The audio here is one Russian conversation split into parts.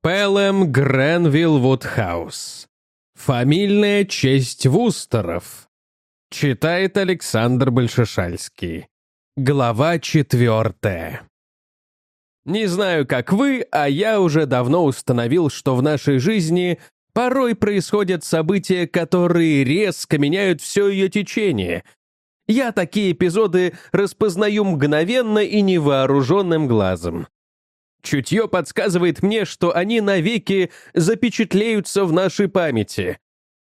Пелем Гренвилл Вудхаус. Фамильная честь Вустеров. Читает Александр Большешальский. Глава четвертая. Не знаю, как вы, а я уже давно установил, что в нашей жизни порой происходят события, которые резко меняют все ее течение. Я такие эпизоды распознаю мгновенно и невооруженным глазом. Чутье подсказывает мне, что они навеки запечатлеются в нашей памяти.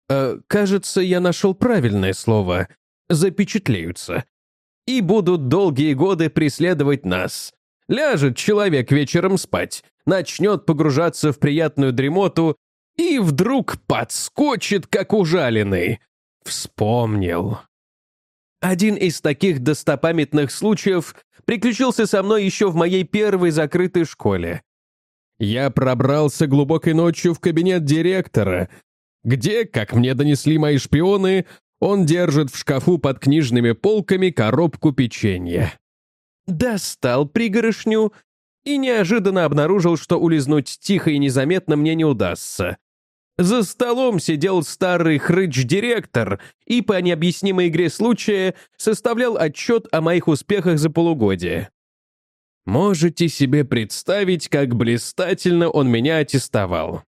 Э, кажется, я нашел правильное слово. Запечатлеются. И будут долгие годы преследовать нас. Ляжет человек вечером спать, начнет погружаться в приятную дремоту и вдруг подскочит, как ужаленный. Вспомнил. Один из таких достопамятных случаев приключился со мной еще в моей первой закрытой школе. Я пробрался глубокой ночью в кабинет директора, где, как мне донесли мои шпионы, он держит в шкафу под книжными полками коробку печенья. Достал пригоршню и неожиданно обнаружил, что улизнуть тихо и незаметно мне не удастся. За столом сидел старый хрыч-директор и по необъяснимой игре случая составлял отчет о моих успехах за полугодие. Можете себе представить, как блистательно он меня аттестовал.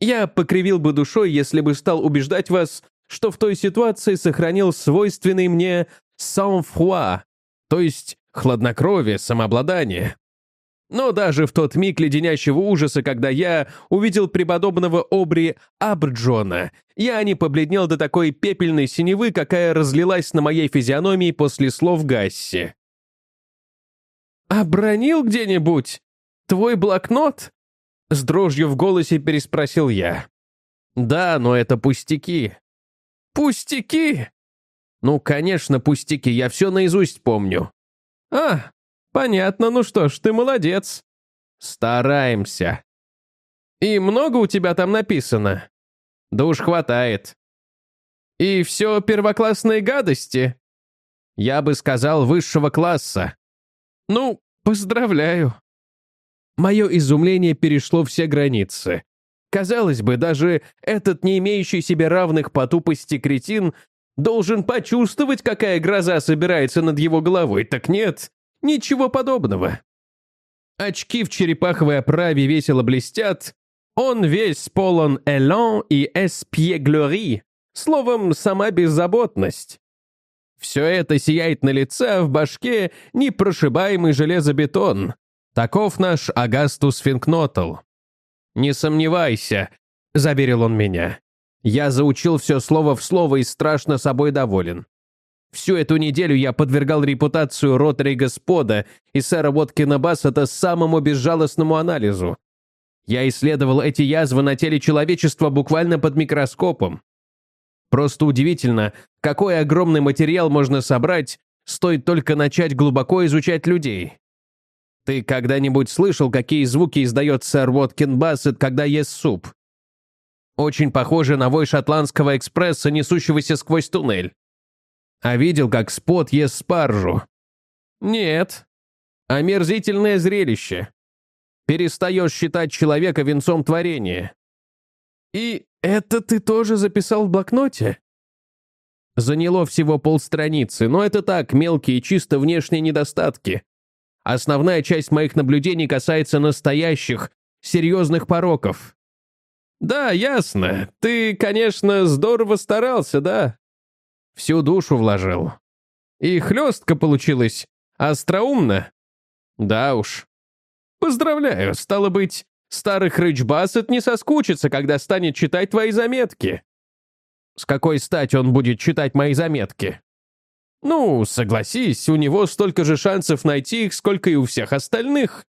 Я покривил бы душой, если бы стал убеждать вас, что в той ситуации сохранил свойственный мне sang-froid, то есть хладнокровие, самообладание. Но даже в тот миг леденящего ужаса, когда я увидел преподобного Обри Абрджона, я не побледнел до такой пепельной синевы, какая разлилась на моей физиономии после слов Гасси. «Обронил где-нибудь? Твой блокнот?» С дрожью в голосе переспросил я. «Да, но это пустяки». «Пустяки?» «Ну, конечно, пустяки, я все наизусть помню». «А, Понятно, ну что ж, ты молодец. Стараемся. И много у тебя там написано? Да уж хватает. И все первоклассные гадости? Я бы сказал, высшего класса. Ну, поздравляю. Мое изумление перешло все границы. Казалось бы, даже этот не имеющий себе равных по тупости кретин должен почувствовать, какая гроза собирается над его головой. Так нет, Ничего подобного. Очки в черепаховой оправе весело блестят, он весь полон элан и эспьеглери, словом, сама беззаботность. Все это сияет на лице, а в башке непрошибаемый железобетон. Таков наш Агастус Финкнотл. «Не сомневайся», — заверил он меня. «Я заучил все слово в слово и страшно собой доволен. Всю эту неделю я подвергал репутацию Ротари Господа и сэра Уоткина Бассета самому безжалостному анализу. Я исследовал эти язвы на теле человечества буквально под микроскопом. Просто удивительно, какой огромный материал можно собрать, стоит только начать глубоко изучать людей. Ты когда-нибудь слышал, какие звуки издает сэр Уоткин Бассет, когда ест суп? Очень похоже на вой шотландского экспресса, несущегося сквозь туннель. А видел, как Спот ест спаржу? Нет. Омерзительное зрелище. Перестаешь считать человека венцом творения. И это ты тоже записал в блокноте? Заняло всего полстраницы, но это так, мелкие, чисто внешние недостатки. Основная часть моих наблюдений касается настоящих, серьезных пороков. Да, ясно. Ты, конечно, здорово старался, да? Всю душу вложил. И хлестка получилась. Остроумно. Да уж. Поздравляю, стало быть, старый хрыч Бассет не соскучится, когда станет читать твои заметки. С какой стати он будет читать мои заметки? Ну, согласись, у него столько же шансов найти их, сколько и у всех остальных.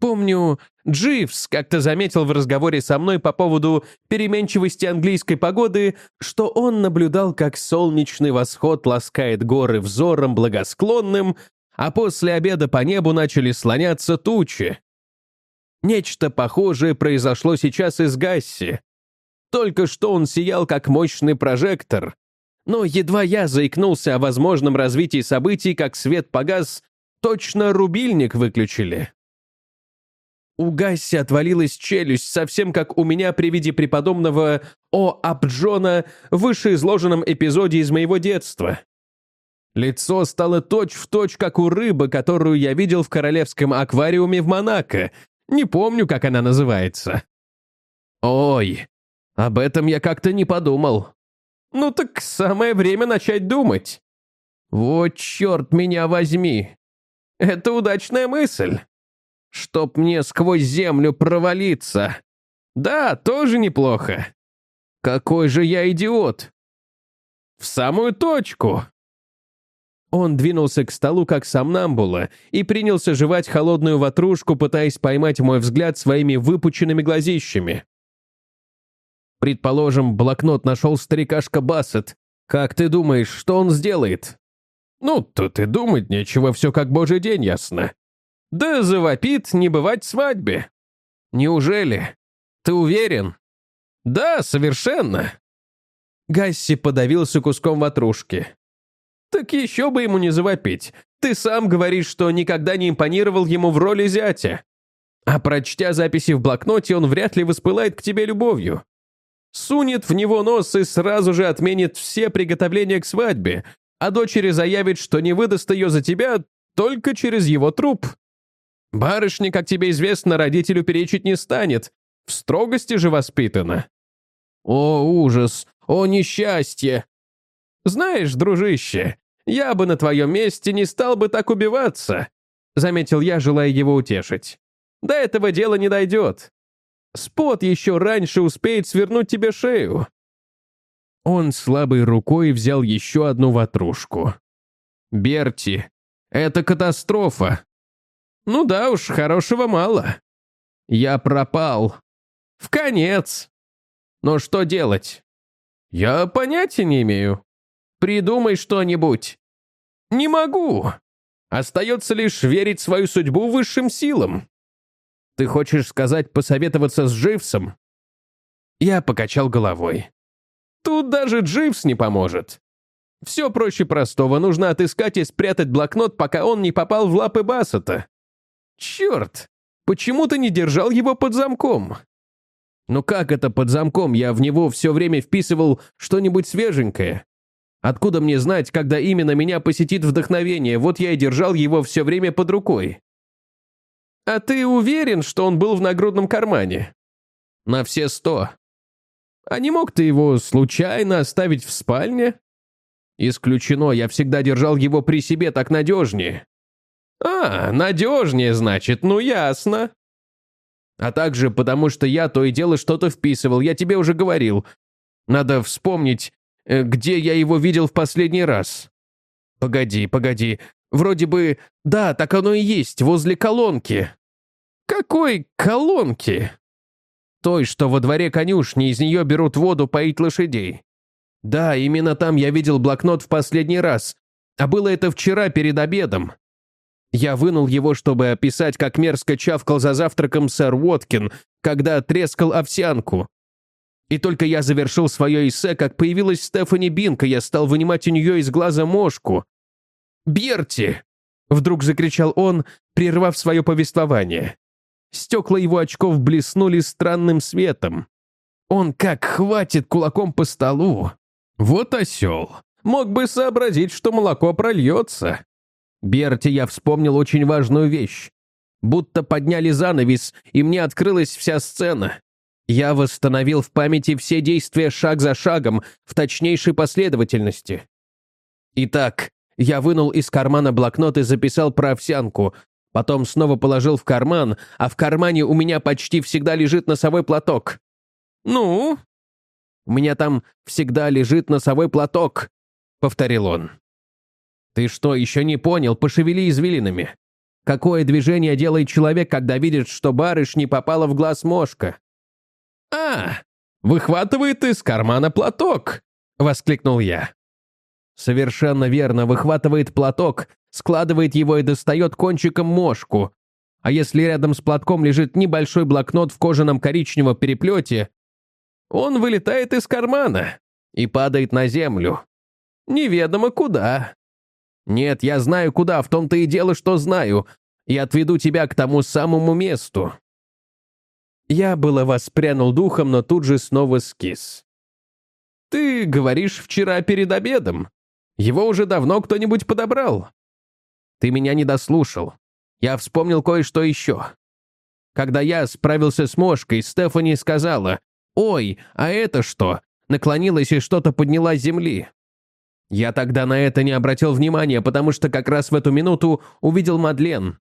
Помню, Дживс как-то заметил в разговоре со мной по поводу переменчивости английской погоды, что он наблюдал, как солнечный восход ласкает горы взором благосклонным, а после обеда по небу начали слоняться тучи. Нечто похожее произошло сейчас и с Гасси. Только что он сиял как мощный прожектор. Но едва я заикнулся о возможном развитии событий, как свет погас, точно рубильник выключили. У Гасси отвалилась челюсть, совсем как у меня при виде преподобного О. Абджона в вышеизложенном эпизоде из моего детства. Лицо стало точь-в-точь, точь, как у рыбы, которую я видел в королевском аквариуме в Монако. Не помню, как она называется. Ой, об этом я как-то не подумал. Ну так самое время начать думать. Вот черт меня возьми. Это удачная мысль. Чтоб мне сквозь землю провалиться. Да, тоже неплохо. Какой же я идиот. В самую точку. Он двинулся к столу, как сомнамбула, и принялся жевать холодную ватрушку, пытаясь поймать мой взгляд своими выпученными глазищами. Предположим, блокнот нашел старикашка Бассет. Как ты думаешь, что он сделает? Ну, тут и думать нечего, все как божий день ясно. Да завопит не бывать свадьбе. Неужели? Ты уверен? Да, совершенно. Гасси подавился куском ватрушки. Так еще бы ему не завопить. Ты сам говоришь, что никогда не импонировал ему в роли зятя. А прочтя записи в блокноте, он вряд ли воспылает к тебе любовью. Сунет в него нос и сразу же отменит все приготовления к свадьбе, а дочери заявит, что не выдаст ее за тебя только через его труп. Барышня, как тебе известно, родителю перечить не станет, в строгости же воспитана. О, ужас! О, несчастье! Знаешь, дружище, я бы на твоем месте не стал бы так убиваться, заметил я, желая его утешить. До этого дела не дойдет. Спот еще раньше успеет свернуть тебе шею. Он слабой рукой взял еще одну ватрушку. «Берти, это катастрофа!» «Ну да уж, хорошего мало. Я пропал. В конец. Но что делать?» «Я понятия не имею. Придумай что-нибудь». «Не могу. Остается лишь верить свою судьбу высшим силам». «Ты хочешь сказать посоветоваться с Дживсом?» Я покачал головой. Тут даже Дживс не поможет. Все проще простого, нужно отыскать и спрятать блокнот, пока он не попал в лапы Бассета. Черт, почему ты не держал его под замком? Ну как это под замком? Я в него все время вписывал что-нибудь свеженькое. Откуда мне знать, когда именно меня посетит вдохновение? Вот я и держал его все время под рукой. А ты уверен, что он был в нагрудном кармане? На все сто. А не мог ты его случайно оставить в спальне? Исключено, я всегда держал его при себе так надежнее. А, надежнее, значит, ну ясно. А также потому, что я то и дело что-то вписывал, я тебе уже говорил. Надо вспомнить, э, где я его видел в последний раз. Погоди, погоди. Вроде бы, да, так оно и есть, возле колонки. Какой колонки? Той, что во дворе конюшни, из нее берут воду поить лошадей. Да, именно там я видел блокнот в последний раз. А было это вчера перед обедом. Я вынул его, чтобы описать, как мерзко чавкал за завтраком сэр Уоткин, когда трескал овсянку. И только я завершил свое эссе, как появилась Стефани Бинка, я стал вынимать у нее из глаза мошку. «Берти!» — вдруг закричал он, прервав свое повествование. Стекла его очков блеснули странным светом. Он как хватит кулаком по столу. Вот осел. Мог бы сообразить, что молоко прольется. Берти я вспомнил очень важную вещь. Будто подняли занавес, и мне открылась вся сцена. Я восстановил в памяти все действия шаг за шагом в точнейшей последовательности. Итак, я вынул из кармана блокнот и записал про овсянку, Потом снова положил в карман, а в кармане у меня почти всегда лежит носовой платок. «Ну?» «У меня там всегда лежит носовой платок», — повторил он. «Ты что, еще не понял? Пошевели извилинами. Какое движение делает человек, когда видит, что барыш не попала в глаз мошка?» «А, выхватывает из кармана платок!» — воскликнул я. Совершенно верно, выхватывает платок, складывает его и достает кончиком мошку. А если рядом с платком лежит небольшой блокнот в кожаном коричневом переплете, он вылетает из кармана и падает на землю. Неведомо куда. Нет, я знаю куда, в том-то и дело, что знаю, и отведу тебя к тому самому месту. Я было воспрянул духом, но тут же снова скис. «Ты говоришь вчера перед обедом. Его уже давно кто-нибудь подобрал». «Ты меня не дослушал. Я вспомнил кое-что еще. Когда я справился с мошкой, Стефани сказала, «Ой, а это что?» Наклонилась и что-то подняла с земли. Я тогда на это не обратил внимания, потому что как раз в эту минуту увидел Мадлен.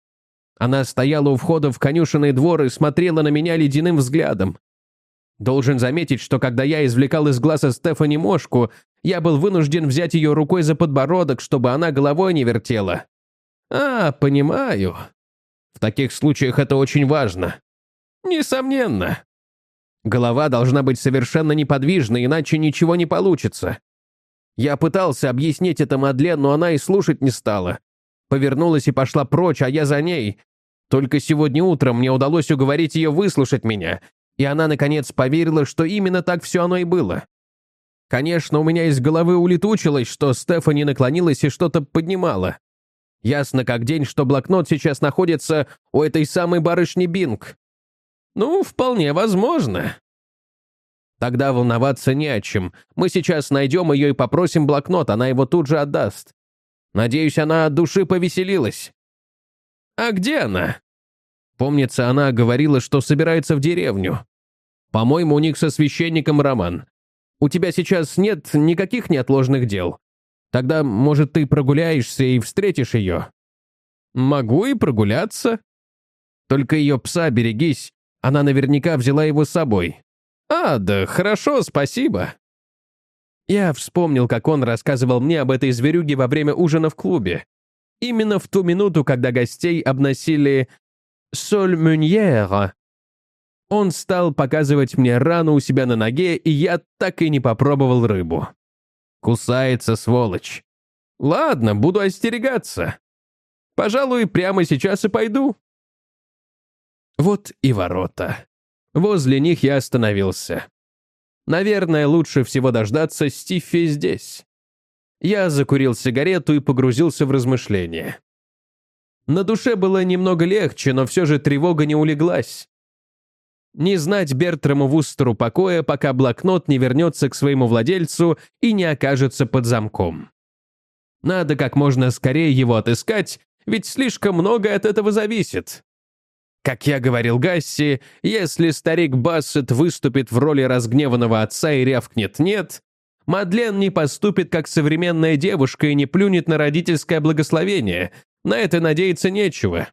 Она стояла у входа в конюшенный двор и смотрела на меня ледяным взглядом. Должен заметить, что когда я извлекал из глаза Стефани мошку, я был вынужден взять ее рукой за подбородок, чтобы она головой не вертела. А, понимаю. В таких случаях это очень важно. Несомненно. Голова должна быть совершенно неподвижной, иначе ничего не получится. Я пытался объяснить это Мадлен, но она и слушать не стала. Повернулась и пошла прочь, а я за ней. Только сегодня утром мне удалось уговорить ее выслушать меня, и она, наконец, поверила, что именно так все оно и было. Конечно, у меня из головы улетучилось, что Стефани наклонилась и что-то поднимала. Ясно как день, что блокнот сейчас находится у этой самой барышни Бинг. Ну, вполне возможно. Тогда волноваться не о чем. Мы сейчас найдем ее и попросим блокнот, она его тут же отдаст. Надеюсь, она от души повеселилась. А где она? Помнится, она говорила, что собирается в деревню. По-моему, у них со священником роман. У тебя сейчас нет никаких неотложных дел. Тогда, может, ты прогуляешься и встретишь ее? Могу и прогуляться. Только ее пса берегись, она наверняка взяла его с собой. А, да хорошо, спасибо. Я вспомнил, как он рассказывал мне об этой зверюге во время ужина в клубе. Именно в ту минуту, когда гостей обносили «соль мюньера». Он стал показывать мне рану у себя на ноге, и я так и не попробовал рыбу. Кусается, сволочь. Ладно, буду остерегаться. Пожалуй, прямо сейчас и пойду. Вот и ворота. Возле них я остановился. Наверное, лучше всего дождаться Стиффи здесь. Я закурил сигарету и погрузился в размышления. На душе было немного легче, но все же тревога не улеглась. Не знать Бертраму Вустеру покоя, пока блокнот не вернется к своему владельцу и не окажется под замком. Надо как можно скорее его отыскать, ведь слишком много от этого зависит. Как я говорил Гасси, если старик Бассет выступит в роли разгневанного отца и рявкнет «нет», Мадлен не поступит как современная девушка и не плюнет на родительское благословение. На это надеяться нечего.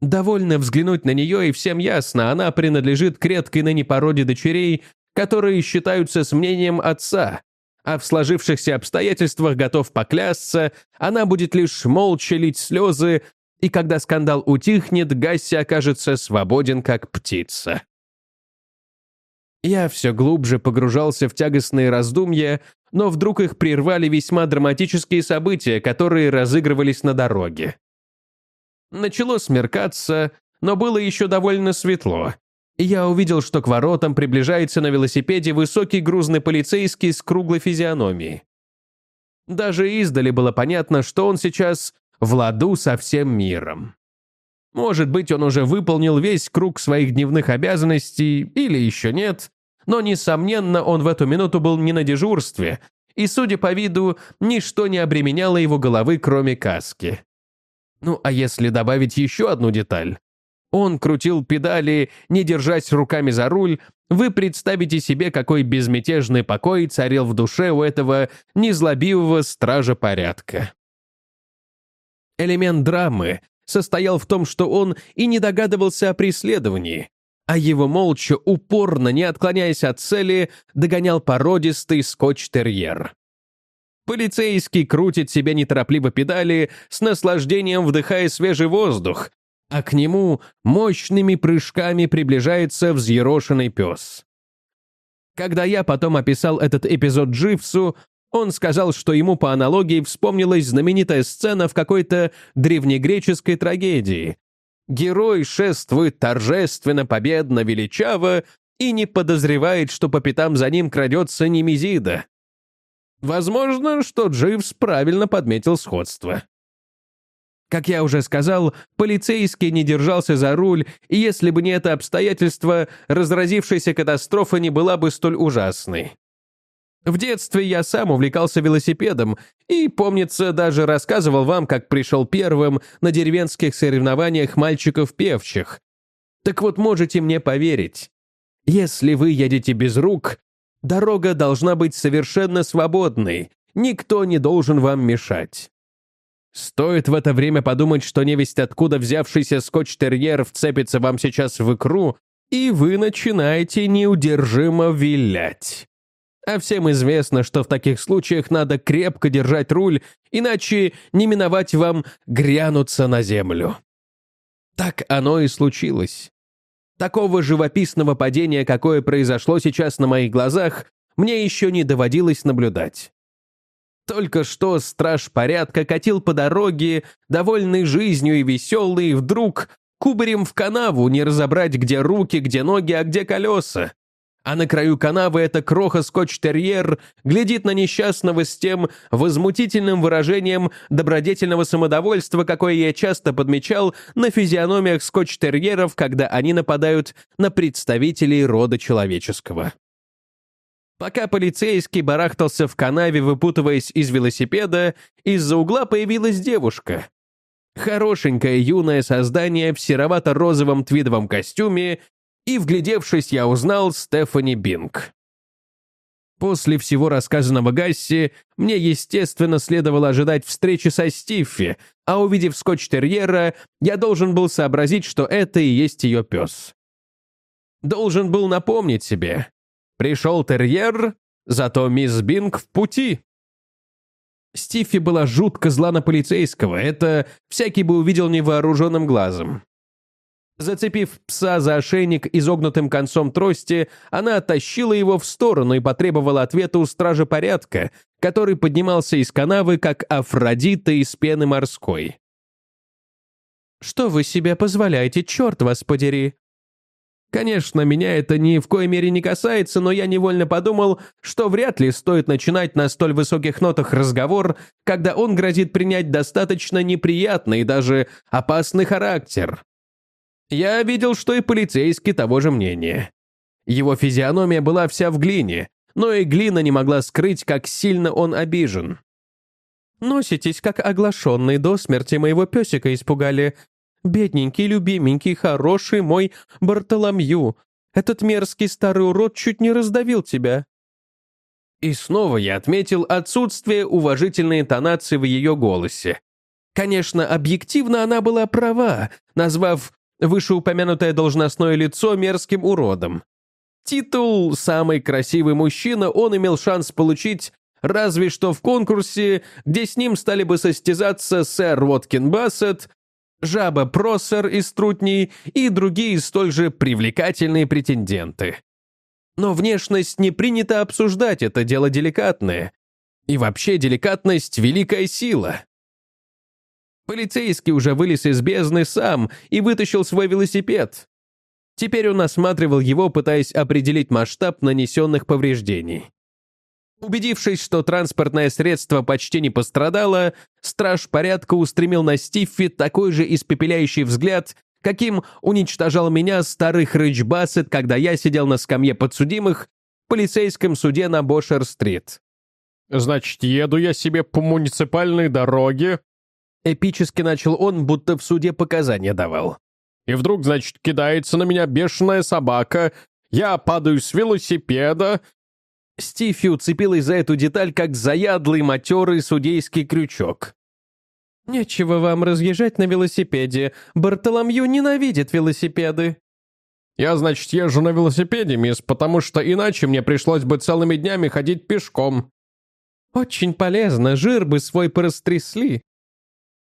Довольно взглянуть на нее, и всем ясно, она принадлежит к редкой ныне породе дочерей, которые считаются с мнением отца, а в сложившихся обстоятельствах готов поклясться, она будет лишь молча лить слезы, и когда скандал утихнет, Гасси окажется свободен, как птица. Я все глубже погружался в тягостные раздумья, но вдруг их прервали весьма драматические события, которые разыгрывались на дороге. Начало смеркаться, но было еще довольно светло. Я увидел, что к воротам приближается на велосипеде высокий грузный полицейский с круглой физиономией. Даже издали было понятно, что он сейчас в ладу со всем миром. Может быть, он уже выполнил весь круг своих дневных обязанностей, или еще нет, но, несомненно, он в эту минуту был не на дежурстве, и, судя по виду, ничто не обременяло его головы, кроме каски. Ну, а если добавить еще одну деталь? Он крутил педали, не держась руками за руль, вы представите себе, какой безмятежный покой царил в душе у этого незлобивого стража порядка. Элемент драмы состоял в том, что он и не догадывался о преследовании, а его молча, упорно, не отклоняясь от цели, догонял породистый скотч-терьер. Полицейский крутит себе неторопливо педали, с наслаждением вдыхая свежий воздух, а к нему мощными прыжками приближается взъерошенный пес. Когда я потом описал этот эпизод Дживсу, он сказал, что ему по аналогии вспомнилась знаменитая сцена в какой-то древнегреческой трагедии. Герой шествует торжественно, победно, величаво и не подозревает, что по пятам за ним крадется Немезида. Возможно, что Дживс правильно подметил сходство. Как я уже сказал, полицейский не держался за руль, и если бы не это обстоятельство, разразившаяся катастрофа не была бы столь ужасной. В детстве я сам увлекался велосипедом и, помнится, даже рассказывал вам, как пришел первым на деревенских соревнованиях мальчиков-певчих. Так вот, можете мне поверить. Если вы едете без рук, дорога должна быть совершенно свободной, никто не должен вам мешать. Стоит в это время подумать, что невесть откуда взявшийся скотч-терьер вцепится вам сейчас в икру, и вы начинаете неудержимо вилять. А всем известно, что в таких случаях надо крепко держать руль, иначе не миновать вам грянуться на землю. Так оно и случилось. Такого живописного падения, какое произошло сейчас на моих глазах, мне еще не доводилось наблюдать. Только что страж порядка катил по дороге, довольный жизнью и веселый, и вдруг кубарем в канаву, не разобрать, где руки, где ноги, а где колеса. А на краю канавы эта кроха-скотч-терьер глядит на несчастного с тем возмутительным выражением добродетельного самодовольства, какое я часто подмечал на физиономиях скотч-терьеров, когда они нападают на представителей рода человеческого. Пока полицейский барахтался в канаве, выпутываясь из велосипеда, из-за угла появилась девушка. Хорошенькое юное создание в серовато-розовом твидовом костюме, и, вглядевшись, я узнал Стефани Бинг. После всего рассказанного Гасси, мне, естественно, следовало ожидать встречи со Стиффи, а увидев скотч-терьера, я должен был сообразить, что это и есть ее пес. Должен был напомнить себе, Пришел терьер, зато мисс Бинг в пути. Стифи была жутко зла на полицейского, это всякий бы увидел невооруженным глазом. Зацепив пса за ошейник изогнутым концом трости, она оттащила его в сторону и потребовала ответа у стража порядка, который поднимался из канавы, как Афродита из пены морской. «Что вы себе позволяете, черт вас подери?» Конечно, меня это ни в коей мере не касается, но я невольно подумал, что вряд ли стоит начинать на столь высоких нотах разговор, когда он грозит принять достаточно неприятный и даже опасный характер. Я видел, что и полицейский того же мнения. Его физиономия была вся в глине, но и глина не могла скрыть, как сильно он обижен. «Носитесь, как оглашенный до смерти моего песика испугали. Бедненький, любименький, хороший мой Бартоломью, этот мерзкий старый урод чуть не раздавил тебя». И снова я отметил отсутствие уважительной интонации в ее голосе. Конечно, объективно она была права, назвав вышеупомянутое должностное лицо мерзким уродом. Титул «Самый красивый мужчина» он имел шанс получить разве что в конкурсе, где с ним стали бы состязаться сэр Уоткин Бассет Жаба Просер из Трутней и другие столь же привлекательные претенденты. Но внешность не принято обсуждать, это дело деликатное. И вообще деликатность — великая сила. Полицейский уже вылез из бездны сам и вытащил свой велосипед. Теперь он осматривал его, пытаясь определить масштаб нанесенных повреждений. Убедившись, что транспортное средство почти не пострадало, страж порядка устремил на Стиффи такой же испепеляющий взгляд, каким уничтожал меня старый хрыч Бассет, когда я сидел на скамье подсудимых в полицейском суде на Бошер-стрит. «Значит, еду я себе по муниципальной дороге?» Эпически начал он, будто в суде показания давал. «И вдруг, значит, кидается на меня бешеная собака, я падаю с велосипеда, Стифи уцепилась за эту деталь, как заядлый матерый судейский крючок. «Нечего вам разъезжать на велосипеде. Бартоломью ненавидит велосипеды». «Я, значит, езжу на велосипеде, мисс, потому что иначе мне пришлось бы целыми днями ходить пешком». «Очень полезно, жир бы свой порастрясли».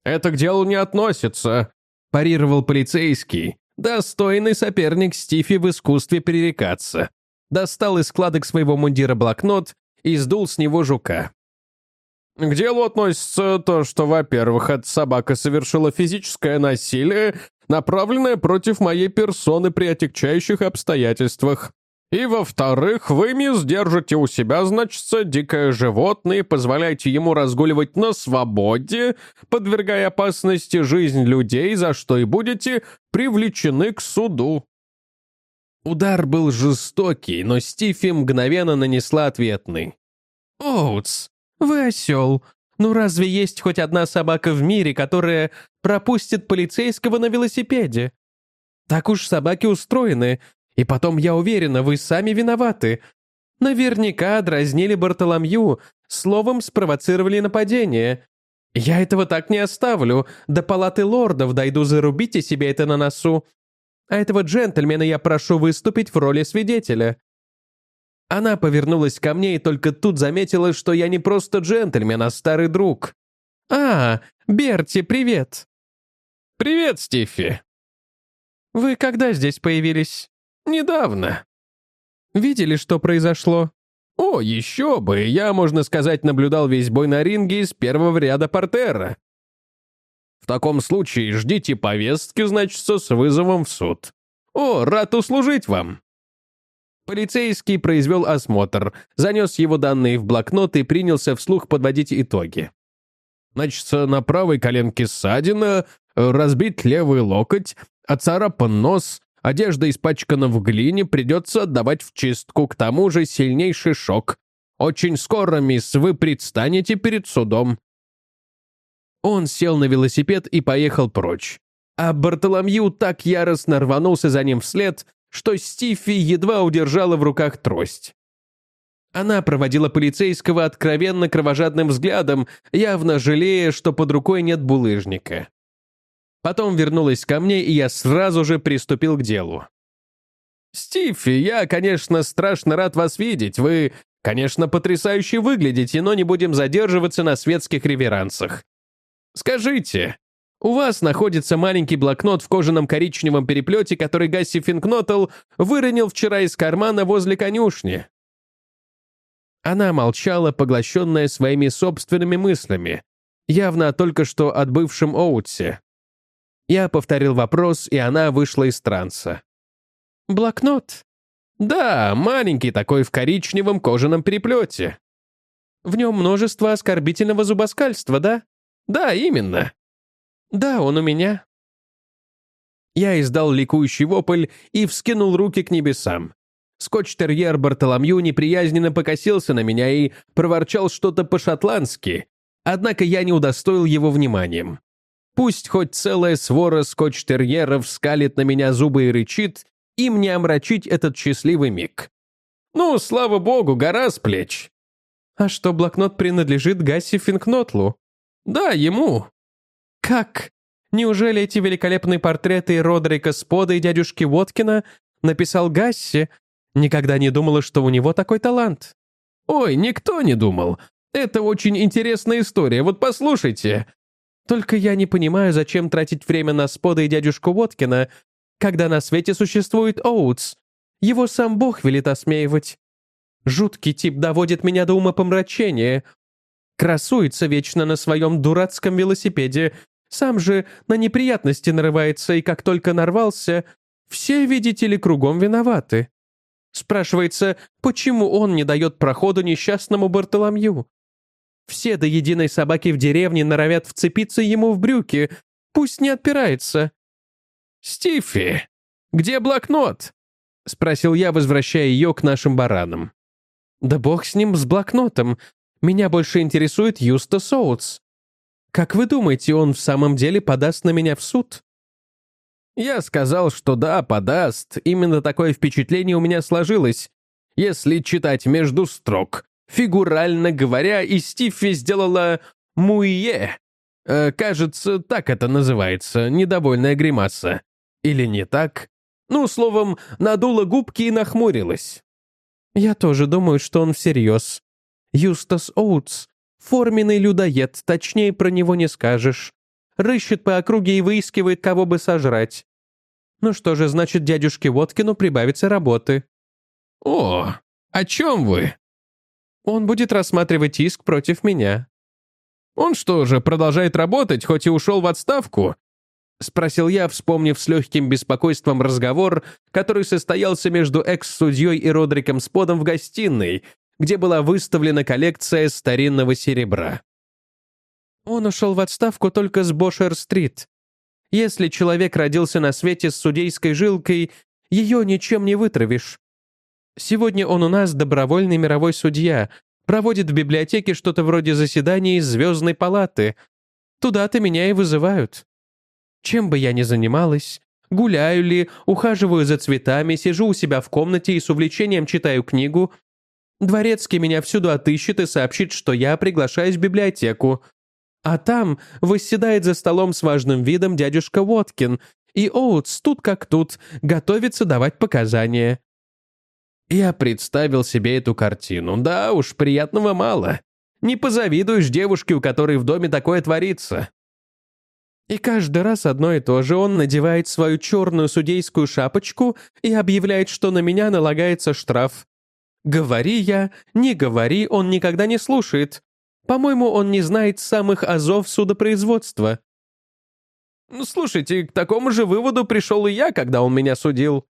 «Это к делу не относится», – парировал полицейский, достойный соперник Стифи в искусстве перерекаться достал из складок своего мундира блокнот и сдул с него жука. К делу относится то, что, во-первых, эта собака совершила физическое насилие, направленное против моей персоны при отягчающих обстоятельствах. И во-вторых, вы, мисс, держите у себя, значится, дикое животное и позволяете ему разгуливать на свободе, подвергая опасности жизнь людей, за что и будете привлечены к суду». Удар был жестокий, но Стифи мгновенно нанесла ответный. «Оутс, вы осел. Ну разве есть хоть одна собака в мире, которая пропустит полицейского на велосипеде? Так уж собаки устроены, и потом, я уверена, вы сами виноваты. Наверняка дразнили Бартоломью, словом спровоцировали нападение. Я этого так не оставлю. До палаты лордов дойду, зарубите себе это на носу. А этого джентльмена я прошу выступить в роли свидетеля». Она повернулась ко мне и только тут заметила, что я не просто джентльмен, а старый друг. «А, Берти, привет!» «Привет, Стиффи!» «Вы когда здесь появились?» Недавно. Видели, что произошло? О, еще бы, я, можно сказать, наблюдал весь бой на ринге из первого ряда портера. В таком случае ждите повестки, значит, с вызовом в суд. О, рад услужить вам. Полицейский произвел осмотр, занес его данные в блокнот и принялся вслух подводить итоги. Значит, на правой коленке ссадина, разбит левый локоть, оцарапан нос, Одежда испачкана в глине, придется отдавать в чистку, к тому же сильнейший шок. Очень скоро, мисс, вы предстанете перед судом». Он сел на велосипед и поехал прочь. А Бартоломью так яростно рванулся за ним вслед, что Стифи едва удержала в руках трость. Она проводила полицейского откровенно кровожадным взглядом, явно жалея, что под рукой нет булыжника. Потом вернулась ко мне, и я сразу же приступил к делу. «Стифи, я, конечно, страшно рад вас видеть. Вы, конечно, потрясающе выглядите, но не будем задерживаться на светских реверансах. Скажите, у вас находится маленький блокнот в кожаном коричневом переплете, который Гасси Финкнотл выронил вчера из кармана возле конюшни?» Она молчала, поглощенная своими собственными мыслями, явно только что от бывшем Оутсе. Я повторил вопрос, и она вышла из транса. «Блокнот?» «Да, маленький такой в коричневом кожаном переплете». «В нем множество оскорбительного зубоскальства, да?» «Да, именно». «Да, он у меня». Я издал ликующий вопль и вскинул руки к небесам. Скотч-терьер Бартоломью неприязненно покосился на меня и проворчал что-то по-шотландски, однако я не удостоил его вниманием. Пусть хоть целая свора скотч-терьеров скалит на меня зубы и рычит, им не омрачить этот счастливый миг. Ну, слава богу, гора с плеч. А что блокнот принадлежит Гасси Финкнотлу? Да, ему. Как? Неужели эти великолепные портреты Родрика Спода и дядюшки Воткина написал Гасси? Никогда не думала, что у него такой талант. Ой, никто не думал. Это очень интересная история. Вот послушайте. Только я не понимаю, зачем тратить время на Спода и дядюшку Воткина, когда на свете существует Оутс. Его сам Бог велит осмеивать. Жуткий тип доводит меня до ума помрачения. Красуется вечно на своем дурацком велосипеде, сам же на неприятности нарывается, и как только нарвался, все, видите ли, кругом виноваты. Спрашивается, почему он не дает проходу несчастному Бартоломью? Все до единой собаки в деревне норовят вцепиться ему в брюки. Пусть не отпирается». «Стифи, где блокнот?» — спросил я, возвращая ее к нашим баранам. «Да бог с ним, с блокнотом. Меня больше интересует Юста Соутс. Как вы думаете, он в самом деле подаст на меня в суд?» Я сказал, что да, подаст. Именно такое впечатление у меня сложилось. Если читать между строк. Фигурально говоря, и Стиффи сделала «муе». Э, кажется, так это называется, недовольная гримаса. Или не так? Ну, словом, надула губки и нахмурилась. Я тоже думаю, что он всерьез. Юстас Оутс — форменный людоед, точнее про него не скажешь. Рыщет по округе и выискивает, кого бы сожрать. Ну что же, значит, дядюшке Воткину прибавится работы. «О, о чем вы?» Он будет рассматривать иск против меня. Он что же, продолжает работать, хоть и ушел в отставку? — спросил я, вспомнив с легким беспокойством разговор, который состоялся между экс-судьей и Родриком Сподом в гостиной, где была выставлена коллекция старинного серебра. Он ушел в отставку только с Бошер-стрит. Если человек родился на свете с судейской жилкой, ее ничем не вытравишь. Сегодня он у нас добровольный мировой судья, проводит в библиотеке что-то вроде заседаний Звездной палаты. Туда-то меня и вызывают. Чем бы я ни занималась, гуляю ли, ухаживаю за цветами, сижу у себя в комнате и с увлечением читаю книгу, Дворецкий меня всюду отыщет и сообщит, что я приглашаюсь в библиотеку. А там восседает за столом с важным видом дядюшка Уоткин, и Оутс тут как тут, готовится давать показания. Я представил себе эту картину. Да уж, приятного мало. Не позавидуешь девушке, у которой в доме такое творится. И каждый раз одно и то же. Он надевает свою черную судейскую шапочку и объявляет, что на меня налагается штраф. Говори я, не говори, он никогда не слушает. По-моему, он не знает самых азов судопроизводства. Ну, слушайте, к такому же выводу пришел и я, когда он меня судил.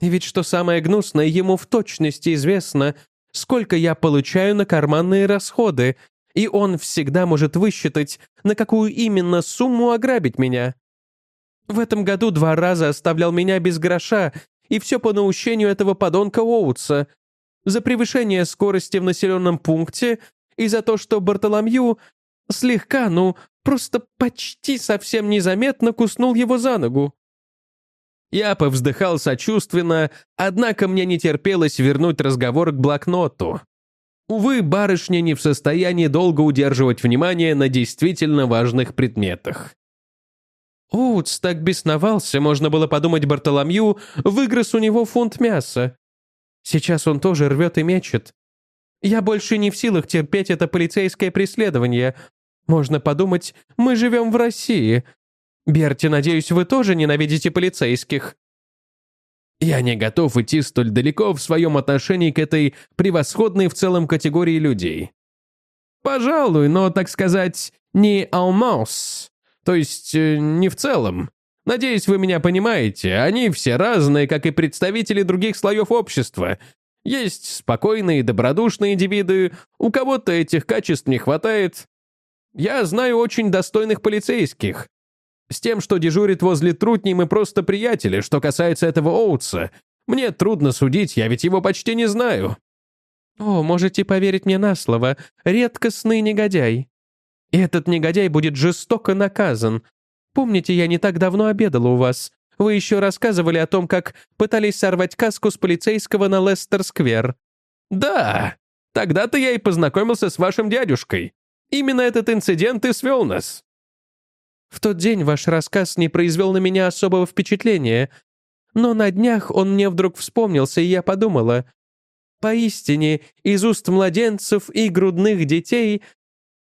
И ведь что самое гнусное, ему в точности известно, сколько я получаю на карманные расходы, и он всегда может высчитать, на какую именно сумму ограбить меня. В этом году два раза оставлял меня без гроша, и все по наущению этого подонка Оутса. За превышение скорости в населенном пункте и за то, что Бартоломью слегка, ну, просто почти совсем незаметно куснул его за ногу. Я повздыхал сочувственно, однако мне не терпелось вернуть разговор к блокноту. Увы, барышня не в состоянии долго удерживать внимание на действительно важных предметах. Оутс так бесновался, можно было подумать Бартоломью, выгрыз у него фунт мяса. Сейчас он тоже рвет и мечет. Я больше не в силах терпеть это полицейское преследование. Можно подумать, мы живем в России. Берти, надеюсь, вы тоже ненавидите полицейских. Я не готов идти столь далеко в своем отношении к этой превосходной в целом категории людей. Пожалуй, но, так сказать, не алмаус, то есть э, не в целом. Надеюсь, вы меня понимаете, они все разные, как и представители других слоев общества, есть спокойные, добродушные индивиды, у кого-то этих качеств не хватает. Я знаю очень достойных полицейских. С тем, что дежурит возле трутни, мы просто приятели. Что касается этого Оутса, мне трудно судить, я ведь его почти не знаю. О, можете поверить мне на слово, редкостный негодяй. Этот негодяй будет жестоко наказан. Помните, я не так давно обедала у вас. Вы еще рассказывали о том, как пытались сорвать каску с полицейского на Лестер-сквер». «Да, тогда-то я и познакомился с вашим дядюшкой. Именно этот инцидент и свел нас». «В тот день ваш рассказ не произвел на меня особого впечатления, но на днях он мне вдруг вспомнился, и я подумала, поистине, из уст младенцев и грудных детей...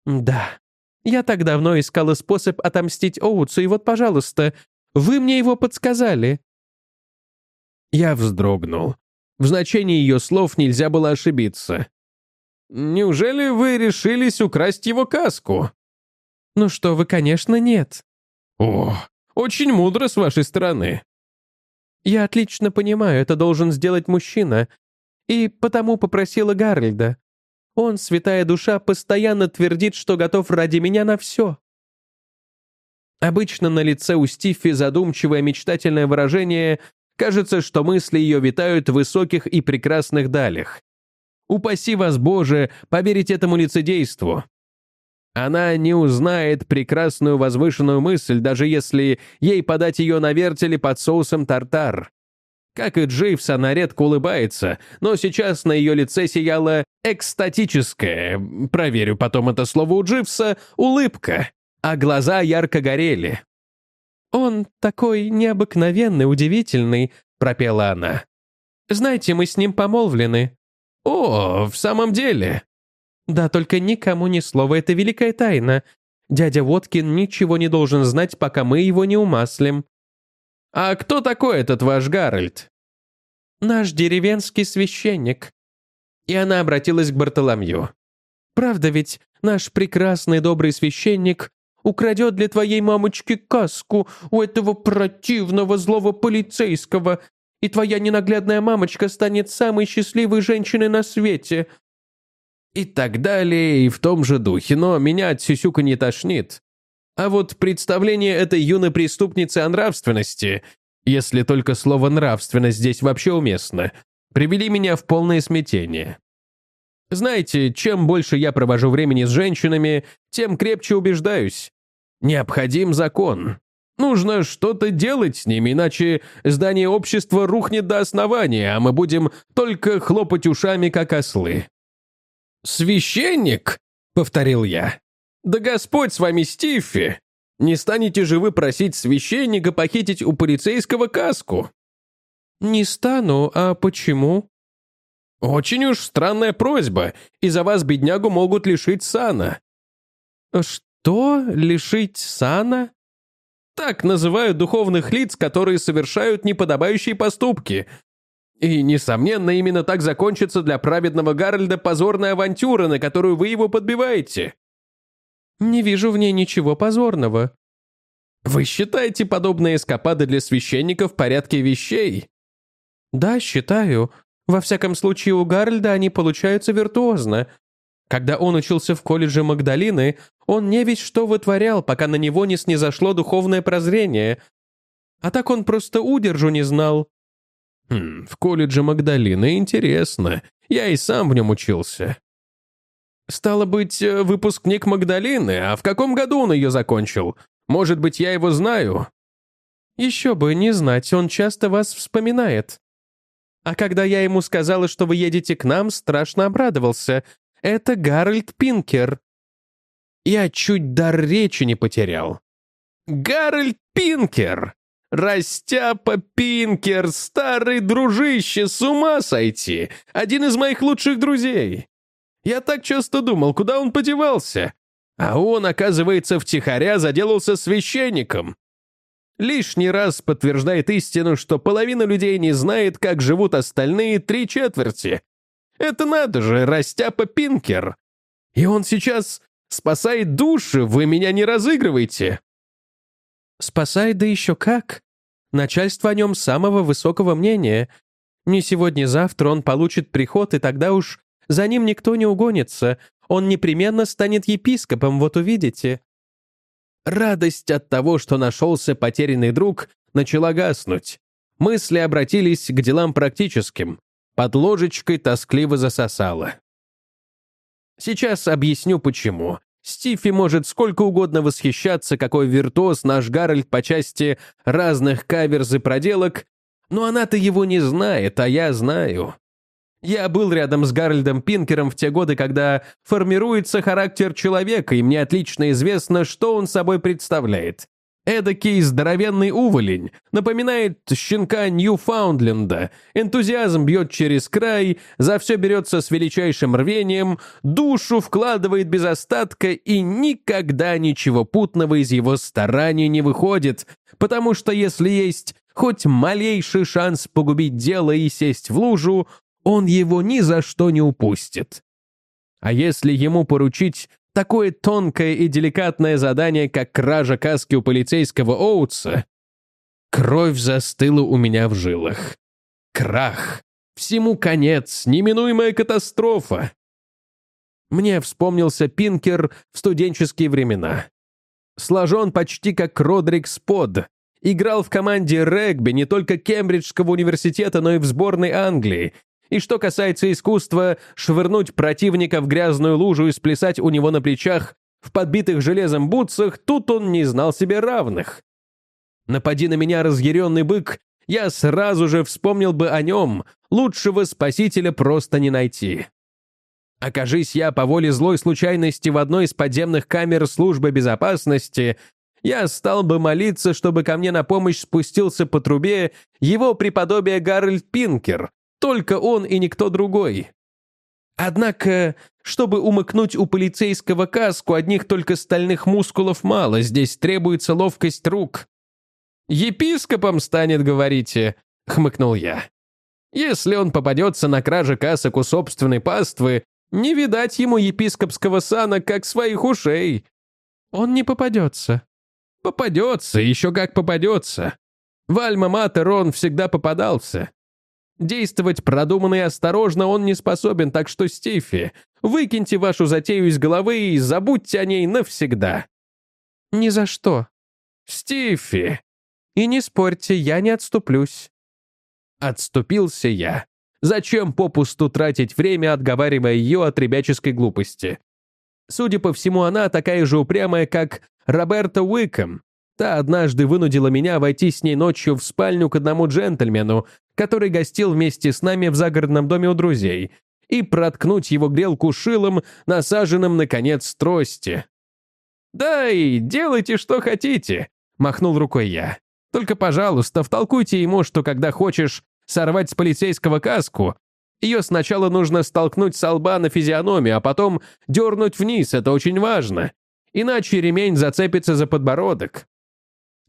Да, я так давно искала способ отомстить Оутсу, и вот, пожалуйста, вы мне его подсказали». Я вздрогнул. В значении ее слов нельзя было ошибиться. «Неужели вы решились украсть его каску?» «Ну что вы, конечно, нет». «О, очень мудро с вашей стороны». «Я отлично понимаю, это должен сделать мужчина, и потому попросила Гарольда. Он, святая душа, постоянно твердит, что готов ради меня на все. Обычно на лице у Стиффи задумчивое мечтательное выражение, кажется, что мысли ее витают в высоких и прекрасных далях. Упаси вас, Боже, поверить этому лицедейству. Она не узнает прекрасную возвышенную мысль, даже если ей подать ее на вертеле под соусом тартар. Как и Дживс, она редко улыбается, но сейчас на ее лице сияла экстатическая, проверю потом это слово у Дживса, улыбка а глаза ярко горели. «Он такой необыкновенный, удивительный», — пропела она. «Знаете, мы с ним помолвлены». «О, в самом деле?» «Да, только никому ни слова, это великая тайна. Дядя Воткин ничего не должен знать, пока мы его не умаслим». «А кто такой этот ваш Гарольд?» «Наш деревенский священник». И она обратилась к Бартоломью. «Правда ведь, наш прекрасный добрый священник украдет для твоей мамочки каску у этого противного злого полицейского, и твоя ненаглядная мамочка станет самой счастливой женщиной на свете». И так далее, и в том же духе, но меня от сюсюка не тошнит. А вот представление этой юной преступницы о нравственности, если только слово «нравственность» здесь вообще уместно, привели меня в полное смятение. Знаете, чем больше я провожу времени с женщинами, тем крепче убеждаюсь. Необходим закон. Нужно что-то делать с ними, иначе здание общества рухнет до основания, а мы будем только хлопать ушами, как ослы. «Священник?» — повторил я. «Да Господь с вами, Стиффи! Не станете же вы просить священника похитить у полицейского каску?» «Не стану, а почему?» «Очень уж странная просьба. Из-за вас беднягу могут лишить сана». «Что? Лишить сана?» Так называют духовных лиц, которые совершают неподобающие поступки. И, несомненно, именно так закончится для праведного Гарольда позорная авантюра, на которую вы его подбиваете. Не вижу в ней ничего позорного. Вы считаете подобные эскапады для священника в порядке вещей? Да, считаю. Во всяком случае, у Гарольда они получаются виртуозно. Когда он учился в колледже Магдалины, он не ведь что вытворял, пока на него не снизошло духовное прозрение. А так он просто удержу не знал. Хм, в колледже Магдалины интересно. Я и сам в нем учился. Стало быть, э, выпускник Магдалины, а в каком году он ее закончил? Может быть, я его знаю? Еще бы не знать, он часто вас вспоминает. А когда я ему сказала, что вы едете к нам, страшно обрадовался. Это Гарольд Пинкер. Я чуть дар речи не потерял. Гарольд Пинкер! Растяпа Пинкер, старый дружище, с ума сойти! Один из моих лучших друзей. Я так часто думал, куда он подевался. А он, оказывается, втихаря заделался священником. Лишний раз подтверждает истину, что половина людей не знает, как живут остальные три четверти. Это надо же, растяпа Пинкер. И он сейчас спасает души, вы меня не разыгрывайте. Спасает да еще как. Начальство о нем самого высокого мнения. Не сегодня-завтра он получит приход, и тогда уж за ним никто не угонится. Он непременно станет епископом, вот увидите». Радость от того, что нашелся потерянный друг, начала гаснуть. Мысли обратились к делам практическим. Под ложечкой тоскливо засосало. Сейчас объясню, почему. Стифи может сколько угодно восхищаться, какой виртуоз наш Гарольд по части разных каверз и проделок, но она-то его не знает, а я знаю. Я был рядом с Гарольдом Пинкером в те годы, когда формируется характер человека, и мне отлично известно, что он собой представляет. Эдакий здоровенный уволень, напоминает щенка Ньюфаундленда, энтузиазм бьет через край, за все берется с величайшим рвением, душу вкладывает без остатка и никогда ничего путного из его стараний не выходит, потому что если есть хоть малейший шанс погубить дело и сесть в лужу, он его ни за что не упустит. А если ему поручить такое тонкое и деликатное задание, как кража каски у полицейского Оутса, кровь застыла у меня в жилах. Крах. Всему конец, неминуемая катастрофа. Мне вспомнился Пинкер в студенческие времена. Сложен почти как Родрик Спод. Играл в команде регби не только Кембриджского университета, но и в сборной Англии, и что касается искусства, швырнуть противника в грязную лужу и сплясать у него на плечах в подбитых железом бутсах, тут он не знал себе равных. Напади на меня разъяренный бык, я сразу же вспомнил бы о нем, лучшего спасителя просто не найти. Окажись я по воле злой случайности в одной из подземных камер службы безопасности, я стал бы молиться, чтобы ко мне на помощь спустился по трубе его преподобие Гарольд Пинкер, только он и никто другой. Однако, чтобы умыкнуть у полицейского каску, одних только стальных мускулов мало, здесь требуется ловкость рук. «Епископом станет, говорите?» — хмыкнул я. «Если он попадется на краже касок у собственной паствы, не видать ему епископского сана, как своих ушей. Он не попадется. Попадется, еще как попадется. В Альма-Матер он всегда попадался. Действовать продуманно и осторожно он не способен, так что, Стифи, выкиньте вашу затею из головы и забудьте о ней навсегда. Ни за что. Стифи. И не спорьте, я не отступлюсь. Отступился я. Зачем попусту тратить время, отговаривая ее от ребяческой глупости? Судя по всему, она такая же упрямая, как Роберта Уиком. Та однажды вынудила меня войти с ней ночью в спальню к одному джентльмену, который гостил вместе с нами в загородном доме у друзей, и проткнуть его грелку шилом, насаженным на конец трости. «Да и делайте, что хотите», — махнул рукой я. «Только, пожалуйста, втолкуйте ему, что когда хочешь сорвать с полицейского каску, ее сначала нужно столкнуть с лба на физиономию, а потом дернуть вниз, это очень важно. Иначе ремень зацепится за подбородок.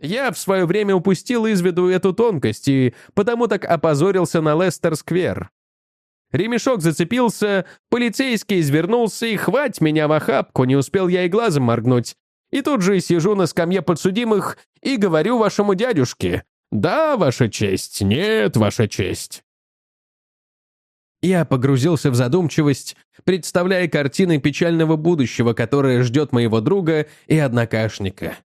Я в свое время упустил из виду эту тонкость и потому так опозорился на Лестер-сквер. Ремешок зацепился, полицейский извернулся и хвать меня в охапку, не успел я и глазом моргнуть. И тут же сижу на скамье подсудимых и говорю вашему дядюшке, «Да, Ваша честь, нет, Ваша честь». Я погрузился в задумчивость, представляя картины печального будущего, которое ждет моего друга и однокашника.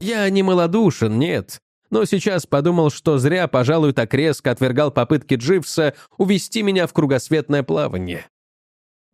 Я не малодушен, нет, но сейчас подумал, что зря, пожалуй, так резко отвергал попытки Дживса увести меня в кругосветное плавание.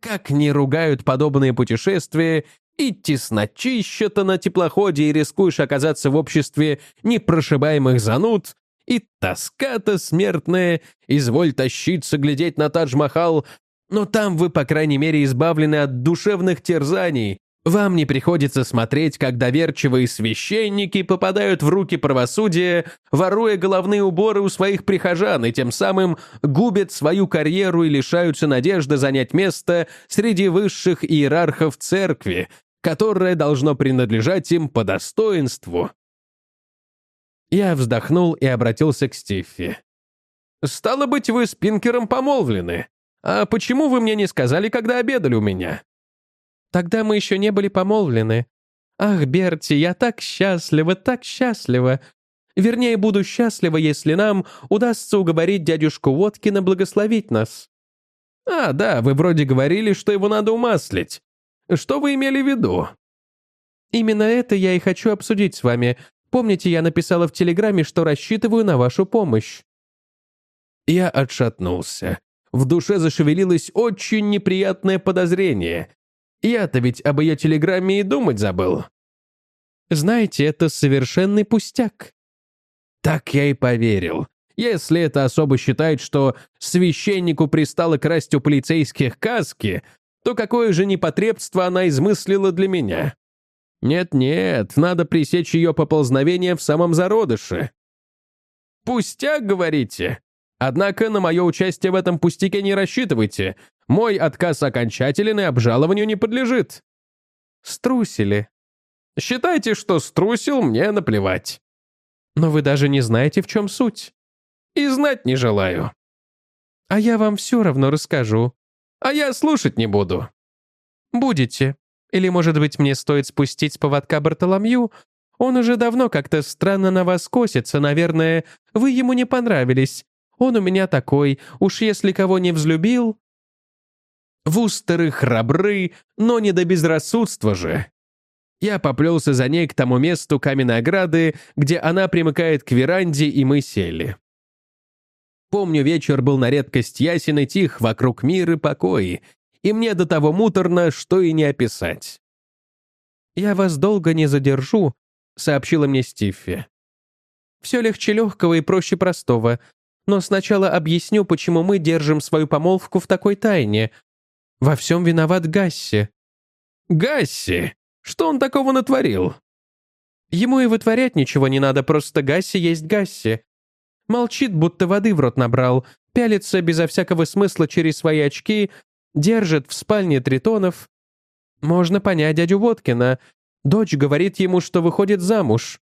Как не ругают подобные путешествия, и тесночище-то на теплоходе, и рискуешь оказаться в обществе непрошибаемых зануд, и тоска-то смертная, изволь тащиться глядеть на Тадж-Махал, но там вы, по крайней мере, избавлены от душевных терзаний. Вам не приходится смотреть, как доверчивые священники попадают в руки правосудия, воруя головные уборы у своих прихожан и тем самым губят свою карьеру и лишаются надежды занять место среди высших иерархов церкви, которое должно принадлежать им по достоинству. Я вздохнул и обратился к Стиффи. «Стало быть, вы с Пинкером помолвлены. А почему вы мне не сказали, когда обедали у меня?» «Тогда мы еще не были помолвлены. Ах, Берти, я так счастлива, так счастлива. Вернее, буду счастлива, если нам удастся уговорить дядюшку Воткина благословить нас». «А, да, вы вроде говорили, что его надо умаслить. Что вы имели в виду?» «Именно это я и хочу обсудить с вами. Помните, я написала в телеграмме, что рассчитываю на вашу помощь?» Я отшатнулся. В душе зашевелилось очень неприятное подозрение. Я-то ведь об ее телеграмме и думать забыл. Знаете, это совершенный пустяк. Так я и поверил. Если это особо считает, что священнику пристало красть у полицейских каски, то какое же непотребство она измыслила для меня? Нет-нет, надо пресечь ее поползновение в самом зародыше. «Пустяк, говорите? Однако на мое участие в этом пустяке не рассчитывайте. Мой отказ окончателен и обжалованию не подлежит». «Струсили». «Считайте, что струсил, мне наплевать». «Но вы даже не знаете, в чем суть». «И знать не желаю». «А я вам все равно расскажу а я слушать не буду». «Будете. Или, может быть, мне стоит спустить с поводка Бартоломью? Он уже давно как-то странно на вас косится, наверное. Вы ему не понравились. Он у меня такой, уж если кого не взлюбил...» Вустеры храбры, но не до безрассудства же. Я поплелся за ней к тому месту каменной ограды, где она примыкает к веранде, и мы сели. Помню, вечер был на редкость ясен и тих, вокруг мир и покой, и мне до того муторно, что и не описать. «Я вас долго не задержу», — сообщила мне Стиффи. «Все легче легкого и проще простого, но сначала объясню, почему мы держим свою помолвку в такой тайне. Во всем виноват Гасси». «Гасси? Что он такого натворил?» «Ему и вытворять ничего не надо, просто Гасси есть Гасси. Молчит, будто воды в рот набрал, пялится безо всякого смысла через свои очки, держит в спальне тритонов. Можно понять дядю Водкина. Дочь говорит ему, что выходит замуж.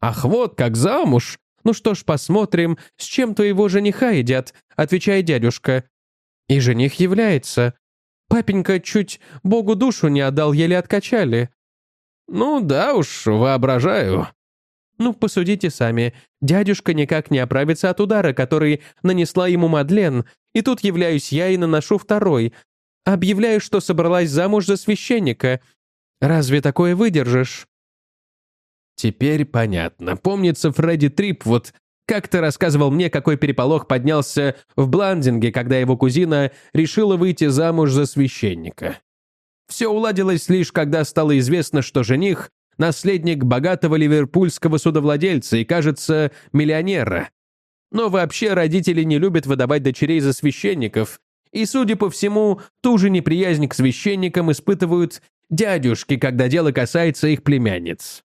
«Ах, вот как замуж! Ну что ж, посмотрим, с чем твоего жениха едят», отвечает дядюшка. И жених является. Папенька чуть Богу душу не отдал, еле откачали. Ну да уж, воображаю. Ну, посудите сами. Дядюшка никак не оправится от удара, который нанесла ему Мадлен, и тут являюсь я и наношу второй. Объявляю, что собралась замуж за священника. Разве такое выдержишь? Теперь понятно. Помнится, Фредди Трип вот как-то рассказывал мне, какой переполох поднялся в Бландинге, когда его кузина решила выйти замуж за священника. Все уладилось лишь, когда стало известно, что жених – наследник богатого ливерпульского судовладельца и, кажется, миллионера. Но вообще родители не любят выдавать дочерей за священников, и, судя по всему, ту же неприязнь к священникам испытывают дядюшки, когда дело касается их племянниц.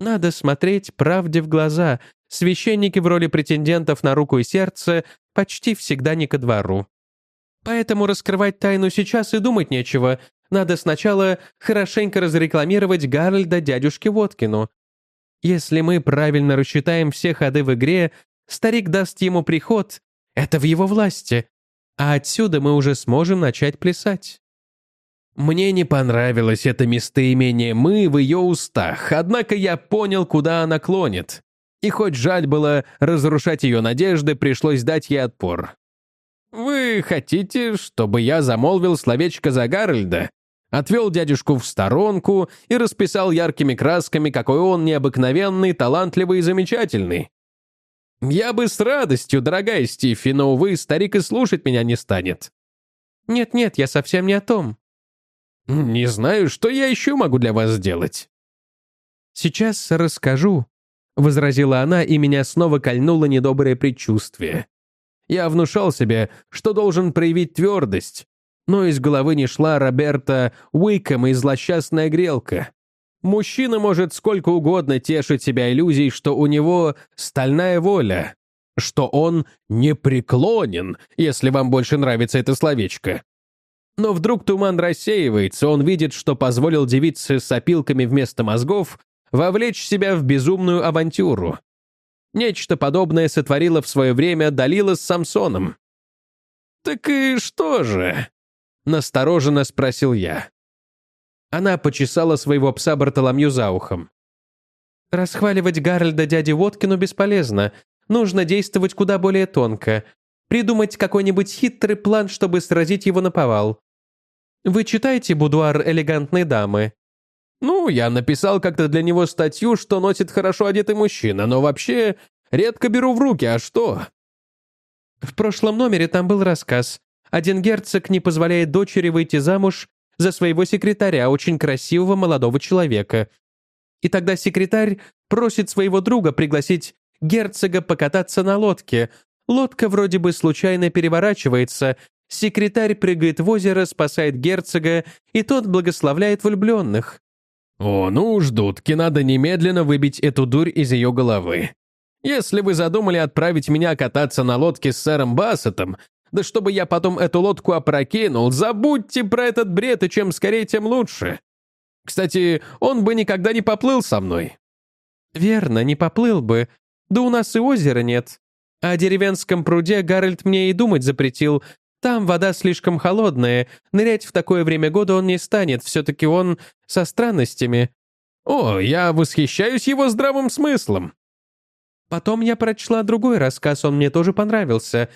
Надо смотреть правде в глаза. Священники в роли претендентов на руку и сердце почти всегда не ко двору. Поэтому раскрывать тайну сейчас и думать нечего. Надо сначала хорошенько разрекламировать Гарольда дядюшке Воткину. Если мы правильно рассчитаем все ходы в игре, старик даст ему приход. Это в его власти. А отсюда мы уже сможем начать плясать. Мне не понравилось это местоимение «мы» в ее устах, однако я понял, куда она клонит. И хоть жаль было разрушать ее надежды, пришлось дать ей отпор. «Вы хотите, чтобы я замолвил словечко за Гарольда?» Отвел дядюшку в сторонку и расписал яркими красками, какой он необыкновенный, талантливый и замечательный. «Я бы с радостью, дорогая Стифи, но, увы, старик и слушать меня не станет». «Нет-нет, я совсем не о том». «Не знаю, что я еще могу для вас сделать». «Сейчас расскажу», — возразила она, и меня снова кольнуло недоброе предчувствие. Я внушал себе, что должен проявить твердость, но из головы не шла Роберта Уиком и злосчастная грелка. Мужчина может сколько угодно тешить себя иллюзией, что у него стальная воля, что он непреклонен, если вам больше нравится это словечко. Но вдруг туман рассеивается, он видит, что позволил девице с опилками вместо мозгов вовлечь себя в безумную авантюру. Нечто подобное сотворила в свое время Далила с Самсоном. «Так и что же?» — настороженно спросил я. Она почесала своего пса Бартоломью за ухом. «Расхваливать Гарольда дяде Воткину бесполезно. Нужно действовать куда более тонко. Придумать какой-нибудь хитрый план, чтобы сразить его на повал. Вы читаете «Будуар элегантной дамы»?» Ну, я написал как-то для него статью, что носит хорошо одетый мужчина, но вообще редко беру в руки, а что? В прошлом номере там был рассказ. Один герцог не позволяет дочери выйти замуж за своего секретаря, очень красивого молодого человека. И тогда секретарь просит своего друга пригласить герцога покататься на лодке. Лодка вроде бы случайно переворачивается, секретарь прыгает в озеро, спасает герцога, и тот благословляет влюбленных. «О, ну ждутки, надо немедленно выбить эту дурь из ее головы. Если вы задумали отправить меня кататься на лодке с сэром Бассетом, да чтобы я потом эту лодку опрокинул, забудьте про этот бред, и чем скорее, тем лучше. Кстати, он бы никогда не поплыл со мной». «Верно, не поплыл бы. Да у нас и озера нет. О деревенском пруде Гарольд мне и думать запретил, там вода слишком холодная, нырять в такое время года он не станет, все-таки он со странностями. О, я восхищаюсь его здравым смыслом. Потом я прочла другой рассказ, он мне тоже понравился.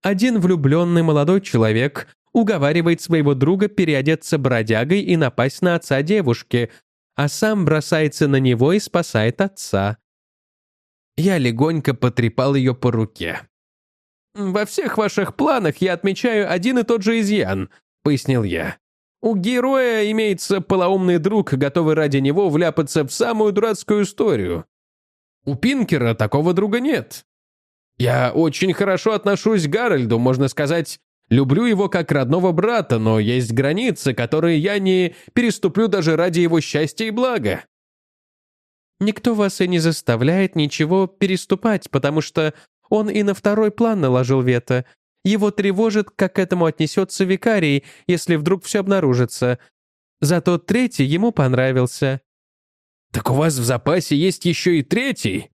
Один влюбленный молодой человек уговаривает своего друга переодеться бродягой и напасть на отца девушки, а сам бросается на него и спасает отца. Я легонько потрепал ее по руке. «Во всех ваших планах я отмечаю один и тот же изъян», — пояснил я. «У героя имеется полоумный друг, готовый ради него вляпаться в самую дурацкую историю. У Пинкера такого друга нет. Я очень хорошо отношусь к Гарольду, можно сказать, люблю его как родного брата, но есть границы, которые я не переступлю даже ради его счастья и блага». «Никто вас и не заставляет ничего переступать, потому что он и на второй план наложил вето. Его тревожит, как к этому отнесется викарий, если вдруг все обнаружится. Зато третий ему понравился. «Так у вас в запасе есть еще и третий?»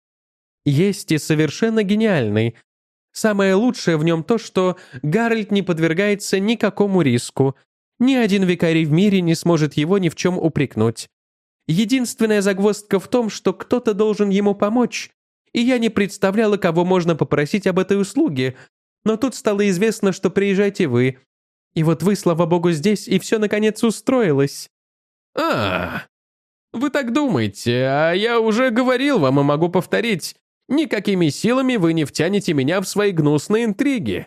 «Есть и совершенно гениальный. Самое лучшее в нем то, что Гарольд не подвергается никакому риску. Ни один викарий в мире не сможет его ни в чем упрекнуть. Единственная загвоздка в том, что кто-то должен ему помочь, и я не представляла, кого можно попросить об этой услуге, но тут стало известно, что приезжаете вы. И вот вы, слава богу, здесь, и все наконец устроилось». «А, вы так думаете, а я уже говорил вам и могу повторить. Никакими силами вы не втянете меня в свои гнусные интриги».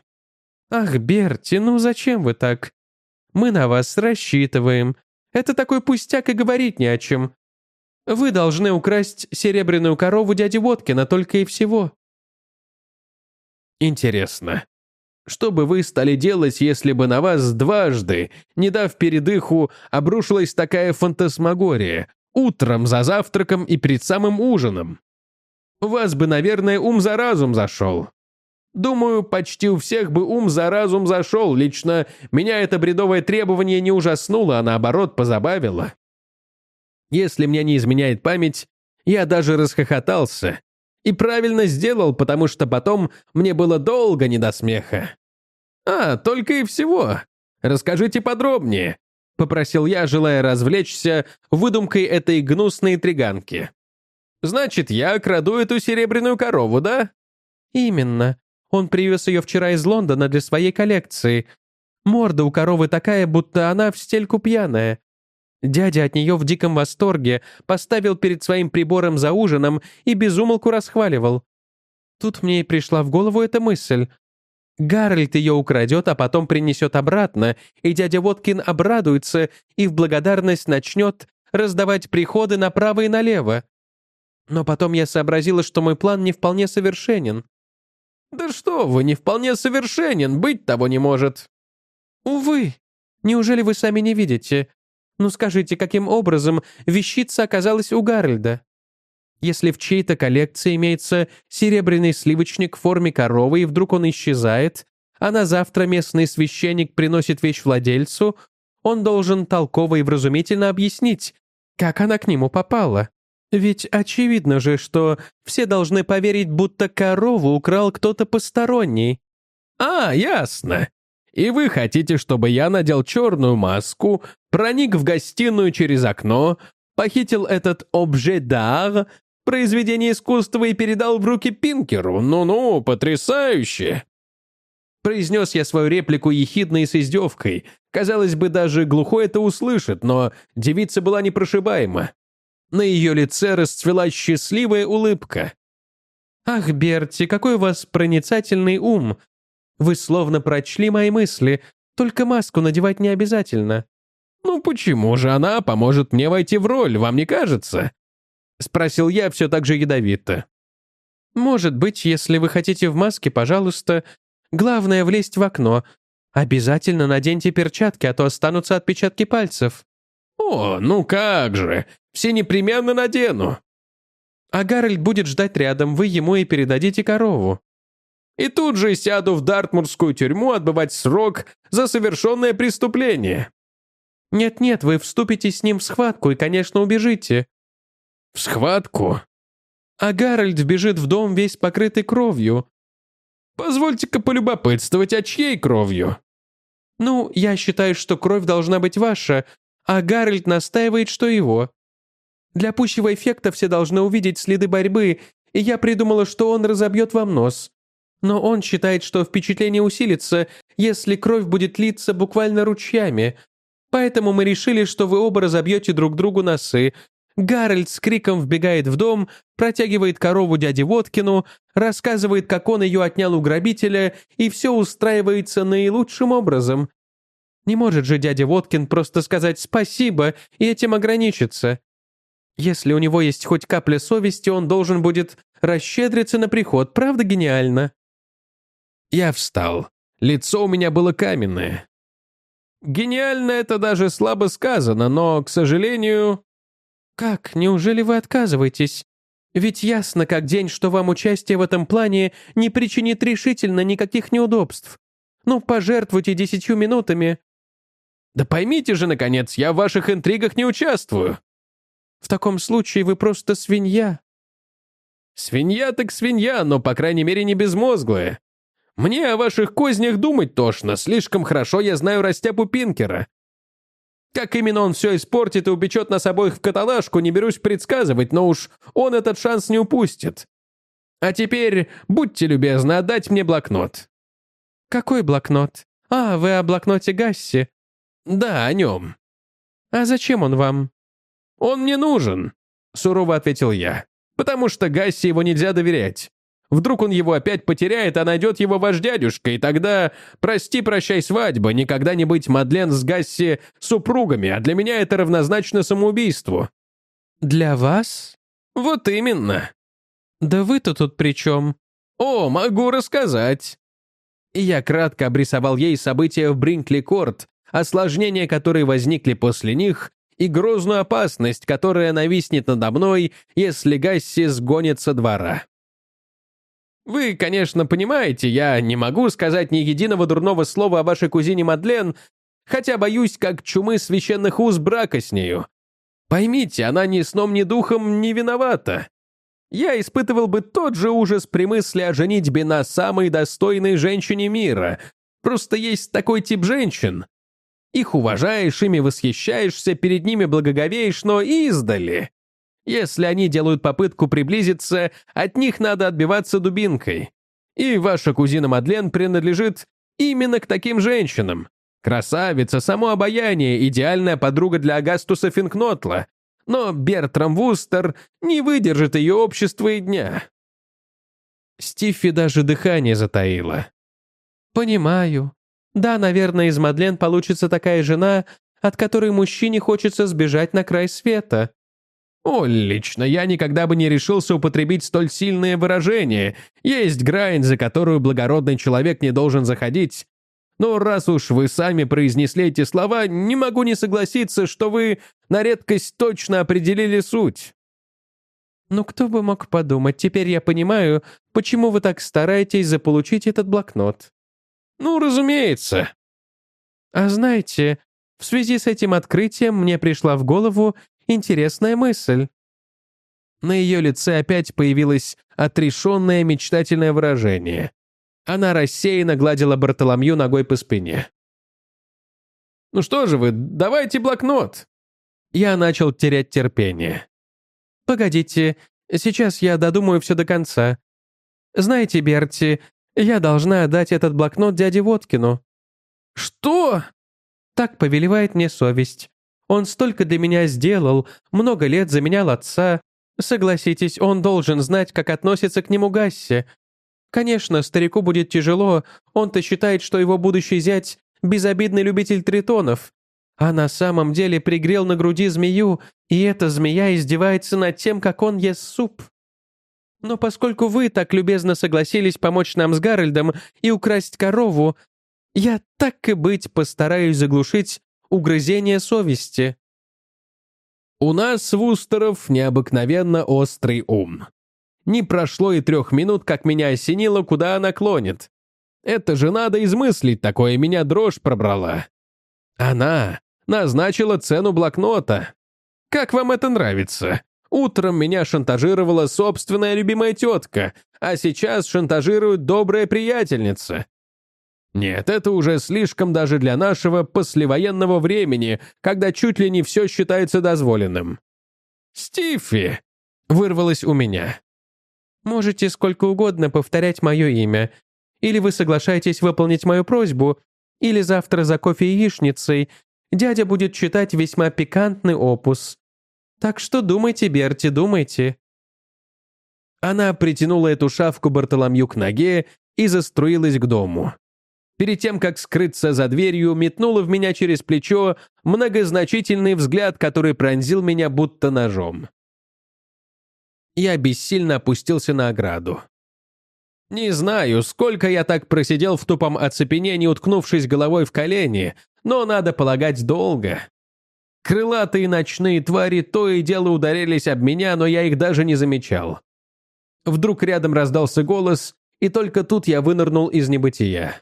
«Ах, Берти, ну зачем вы так? Мы на вас рассчитываем. Это такой пустяк и говорить не о чем. Вы должны украсть серебряную корову дяди Воткина только и всего». «Интересно, что бы вы стали делать, если бы на вас дважды, не дав передыху, обрушилась такая фантасмагория, утром, за завтраком и перед самым ужином? Вас бы, наверное, ум за разум зашел. Думаю, почти у всех бы ум за разум зашел. Лично меня это бредовое требование не ужаснуло, а наоборот позабавило. Если мне не изменяет память, я даже расхохотался. И правильно сделал, потому что потом мне было долго не до смеха. «А, только и всего. Расскажите подробнее», — попросил я, желая развлечься выдумкой этой гнусной интриганки. «Значит, я краду эту серебряную корову, да?» «Именно. Он привез ее вчера из Лондона для своей коллекции. Морда у коровы такая, будто она в стельку пьяная. Дядя от нее в диком восторге поставил перед своим прибором за ужином и безумолку расхваливал. Тут мне и пришла в голову эта мысль. Гарольд ее украдет, а потом принесет обратно, и дядя Воткин обрадуется и в благодарность начнет раздавать приходы направо и налево. Но потом я сообразила, что мой план не вполне совершенен. «Да что вы, не вполне совершенен, быть того не может». «Увы. Неужели вы сами не видите? Ну скажите, каким образом вещица оказалась у Гарольда?» Если в чьей-то коллекции имеется серебряный сливочник в форме коровы, и вдруг он исчезает, а на завтра местный священник приносит вещь владельцу, он должен толково и вразумительно объяснить, как она к нему попала. Ведь очевидно же, что все должны поверить, будто корову украл кто-то посторонний. «А, ясно. И вы хотите, чтобы я надел черную маску, проник в гостиную через окно, похитил этот обже дар, произведение искусства и передал в руки Пинкеру? Ну-ну, потрясающе!» Произнес я свою реплику ехидно и с издевкой. Казалось бы, даже глухой это услышит, но девица была непрошибаема. На ее лице расцвела счастливая улыбка. «Ах, Берти, какой у вас проницательный ум! Вы словно прочли мои мысли, только маску надевать не обязательно». «Ну почему же она поможет мне войти в роль, вам не кажется?» Спросил я все так же ядовито. «Может быть, если вы хотите в маске, пожалуйста. Главное — влезть в окно. Обязательно наденьте перчатки, а то останутся отпечатки пальцев». «О, ну как же! Все непременно надену!» «А Гарольд будет ждать рядом, вы ему и передадите корову». «И тут же сяду в Дартмурскую тюрьму отбывать срок за совершенное преступление». «Нет-нет, вы вступите с ним в схватку и, конечно, убежите». «В схватку?» «А Гарольд вбежит в дом весь покрытый кровью». «Позвольте-ка полюбопытствовать, а чьей кровью?» «Ну, я считаю, что кровь должна быть ваша, а Гарольд настаивает, что его. Для пущего эффекта все должны увидеть следы борьбы, и я придумала, что он разобьет вам нос. Но он считает, что впечатление усилится, если кровь будет литься буквально ручьями. Поэтому мы решили, что вы оба разобьете друг другу носы. Гарольд с криком вбегает в дом, протягивает корову дяде Воткину, рассказывает, как он ее отнял у грабителя, и все устраивается наилучшим образом. Не может же дядя Воткин просто сказать «спасибо» и этим ограничиться. Если у него есть хоть капля совести, он должен будет расщедриться на приход, правда гениально?» Я встал. Лицо у меня было каменное. Гениально это даже слабо сказано, но, к сожалению... «Как? Неужели вы отказываетесь? Ведь ясно как день, что вам участие в этом плане не причинит решительно никаких неудобств. Ну, пожертвуйте десятью минутами, да поймите же, наконец, я в ваших интригах не участвую. В таком случае вы просто свинья. Свинья так свинья, но, по крайней мере, не безмозглая. Мне о ваших кознях думать тошно, слишком хорошо я знаю растяпу Пинкера. Как именно он все испортит и упечет нас обоих в каталажку, не берусь предсказывать, но уж он этот шанс не упустит. А теперь будьте любезны отдать мне блокнот». «Какой блокнот? А, вы о блокноте Гасси?» «Да, о нем». «А зачем он вам?» «Он мне нужен», — сурово ответил я. «Потому что Гасси его нельзя доверять. Вдруг он его опять потеряет, а найдет его ваш дядюшка, и тогда, прости-прощай, свадьба, никогда не быть Мадлен с Гасси супругами, а для меня это равнозначно самоубийству». «Для вас?» «Вот именно». «Да вы-то тут при чем?» «О, могу рассказать». Я кратко обрисовал ей события в Бринкли-Корт, осложнения, которые возникли после них, и грозную опасность, которая нависнет надо мной, если Гасси сгонит со двора. Вы, конечно, понимаете, я не могу сказать ни единого дурного слова о вашей кузине Мадлен, хотя боюсь, как чумы священных уз брака с нею. Поймите, она ни сном, ни духом не виновата. Я испытывал бы тот же ужас при мысли о женитьбе на самой достойной женщине мира. Просто есть такой тип женщин. Их уважаешь, ими восхищаешься, перед ними благоговеешь, но издали. Если они делают попытку приблизиться, от них надо отбиваться дубинкой. И ваша кузина Мадлен принадлежит именно к таким женщинам. Красавица, само обаяние, идеальная подруга для Агастуса Финкнотла. Но Бертрам Вустер не выдержит ее общества и дня. Стиффи даже дыхание затаила. «Понимаю. Да, наверное, из Мадлен получится такая жена, от которой мужчине хочется сбежать на край света. О, лично я никогда бы не решился употребить столь сильное выражение. Есть грань, за которую благородный человек не должен заходить. Но раз уж вы сами произнесли эти слова, не могу не согласиться, что вы на редкость точно определили суть. Ну кто бы мог подумать, теперь я понимаю, почему вы так стараетесь заполучить этот блокнот. Ну, разумеется. А знаете, в связи с этим открытием мне пришла в голову Интересная мысль». На ее лице опять появилось отрешенное мечтательное выражение. Она рассеянно гладила Бартоломью ногой по спине. «Ну что же вы, давайте блокнот!» Я начал терять терпение. «Погодите, сейчас я додумаю все до конца. Знаете, Берти, я должна отдать этот блокнот дяде Воткину». «Что?» «Так повелевает мне совесть. Он столько для меня сделал, много лет заменял отца. Согласитесь, он должен знать, как относится к нему Гасси. Конечно, старику будет тяжело, он-то считает, что его будущий зять — безобидный любитель тритонов. А на самом деле пригрел на груди змею, и эта змея издевается над тем, как он ест суп. Но поскольку вы так любезно согласились помочь нам с Гарольдом и украсть корову, я так и быть постараюсь заглушить угрызение совести. У нас, Вустеров, необыкновенно острый ум. Не прошло и трех минут, как меня осенило, куда она клонит. Это же надо измыслить, такое меня дрожь пробрала. Она назначила цену блокнота. Как вам это нравится? Утром меня шантажировала собственная любимая тетка, а сейчас шантажирует добрая приятельница. Нет, это уже слишком даже для нашего послевоенного времени, когда чуть ли не все считается дозволенным. «Стиффи!» — вырвалось у меня. «Можете сколько угодно повторять мое имя. Или вы соглашаетесь выполнить мою просьбу, или завтра за кофе яичницей дядя будет читать весьма пикантный опус. Так что думайте, Берти, думайте». Она притянула эту шавку Бартоломью к ноге и заструилась к дому. Перед тем, как скрыться за дверью, метнула в меня через плечо многозначительный взгляд, который пронзил меня будто ножом. Я бессильно опустился на ограду. Не знаю, сколько я так просидел в тупом оцепенении, уткнувшись головой в колени, но, надо полагать, долго. Крылатые ночные твари то и дело ударились об меня, но я их даже не замечал. Вдруг рядом раздался голос, и только тут я вынырнул из небытия.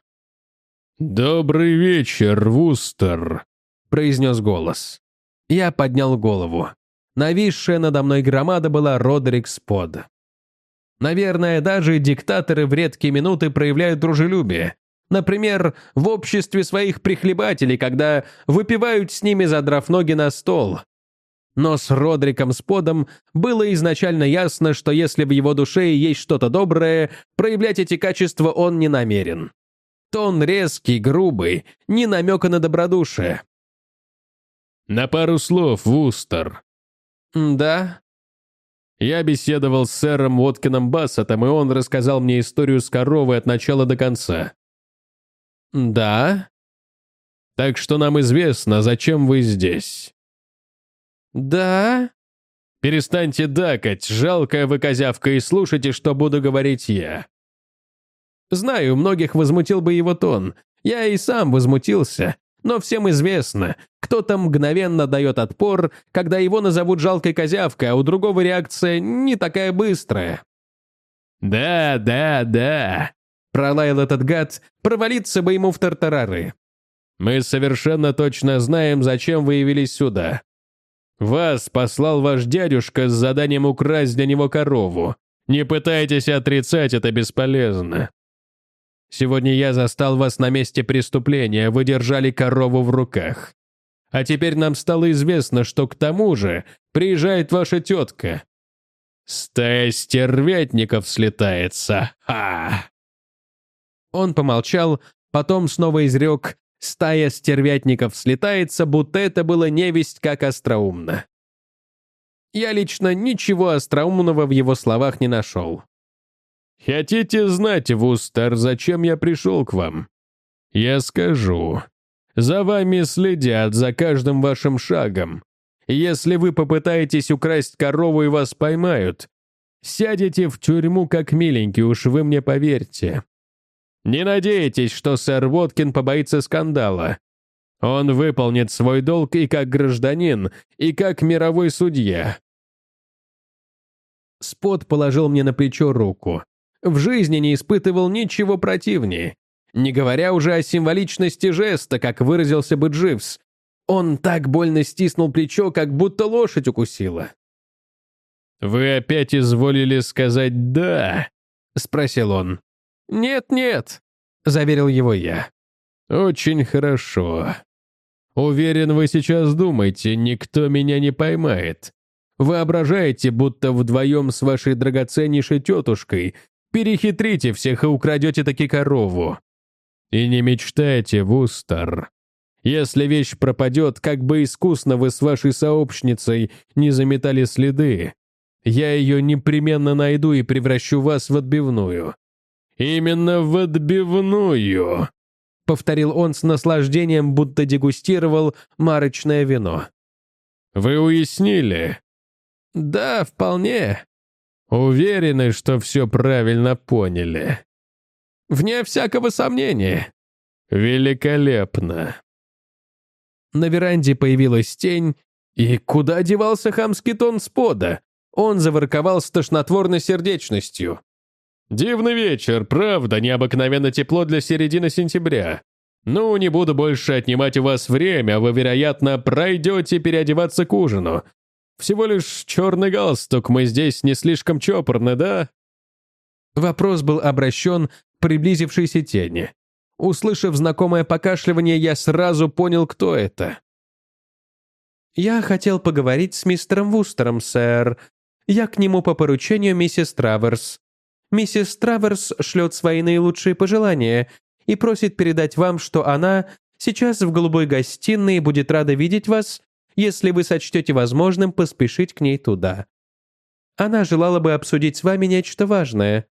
«Добрый вечер, Вустер», — произнес голос. Я поднял голову. Нависшая надо мной громада была Родерик Спод. Наверное, даже диктаторы в редкие минуты проявляют дружелюбие. Например, в обществе своих прихлебателей, когда выпивают с ними, задрав ноги на стол. Но с Родриком Сподом было изначально ясно, что если в его душе есть что-то доброе, проявлять эти качества он не намерен. Тон резкий, грубый, ни намека на добродушие. «На пару слов, Вустер». «Да?» Я беседовал с сэром Уоткином Бассетом, и он рассказал мне историю с коровой от начала до конца. «Да?» «Так что нам известно, зачем вы здесь». «Да?» «Перестаньте дакать, жалкая вы козявка, и слушайте, что буду говорить я». Знаю, многих возмутил бы его тон. Я и сам возмутился. Но всем известно, кто-то мгновенно дает отпор, когда его назовут жалкой козявкой, а у другого реакция не такая быстрая. «Да, да, да», — пролаял этот гад, провалиться бы ему в тартарары. «Мы совершенно точно знаем, зачем вы явились сюда. Вас послал ваш дядюшка с заданием украсть для него корову. Не пытайтесь отрицать, это бесполезно. Сегодня я застал вас на месте преступления, вы держали корову в руках. А теперь нам стало известно, что к тому же приезжает ваша тетка. Стая стервятников слетается. Ха!» Он помолчал, потом снова изрек «Стая стервятников слетается, будто это было невесть как остроумно». Я лично ничего остроумного в его словах не нашел. «Хотите знать, Вустер, зачем я пришел к вам? Я скажу. За вами следят, за каждым вашим шагом. Если вы попытаетесь украсть корову и вас поймают, сядете в тюрьму как миленький, уж вы мне поверьте. Не надейтесь, что сэр Воткин побоится скандала. Он выполнит свой долг и как гражданин, и как мировой судья. Спот положил мне на плечо руку. В жизни не испытывал ничего противнее. Не говоря уже о символичности жеста, как выразился бы Дживс. Он так больно стиснул плечо, как будто лошадь укусила. «Вы опять изволили сказать «да»?» — спросил он. «Нет-нет», — заверил его я. «Очень хорошо. Уверен, вы сейчас думаете, никто меня не поймает. Воображаете, будто вдвоем с вашей драгоценнейшей тетушкой Перехитрите всех и украдете таки корову. И не мечтайте, Вустер. Если вещь пропадет, как бы искусно вы с вашей сообщницей не заметали следы, я ее непременно найду и превращу вас в отбивную. Именно в отбивную!» Повторил он с наслаждением, будто дегустировал марочное вино. «Вы уяснили?» «Да, вполне», Уверены, что все правильно поняли. Вне всякого сомнения. Великолепно. На веранде появилась тень, и куда девался хамский тон спода? Он заворковал с тошнотворной сердечностью. «Дивный вечер, правда, необыкновенно тепло для середины сентября. Ну, не буду больше отнимать у вас время, вы, вероятно, пройдете переодеваться к ужину. Всего лишь черный галстук, мы здесь не слишком чопорны, да?» Вопрос был обращен к приблизившейся тени. Услышав знакомое покашливание, я сразу понял, кто это. «Я хотел поговорить с мистером Вустером, сэр. Я к нему по поручению миссис Траверс. Миссис Траверс шлет свои наилучшие пожелания и просит передать вам, что она сейчас в голубой гостиной будет рада видеть вас если вы сочтете возможным поспешить к ней туда. Она желала бы обсудить с вами нечто важное».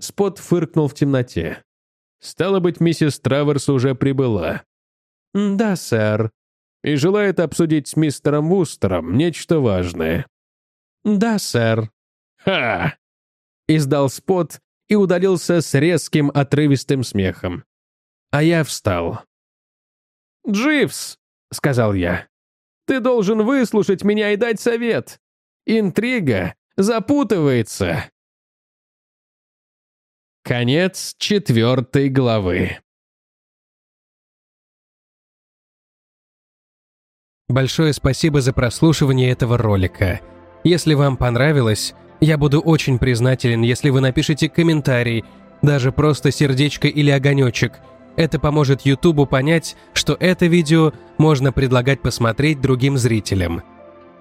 Спот фыркнул в темноте. «Стало быть, миссис Траверс уже прибыла». «Да, сэр». «И желает обсудить с мистером Вустером нечто важное». «Да, сэр». «Ха!» Издал Спот и удалился с резким отрывистым смехом. А я встал. «Дживс!» — сказал я. Ты должен выслушать меня и дать совет. Интрига запутывается. Конец четвертой главы. Большое спасибо за прослушивание этого ролика. Если вам понравилось, я буду очень признателен, если вы напишите комментарий Даже просто сердечко или огонечек. Это поможет Ютубу понять, что это видео можно предлагать посмотреть другим зрителям.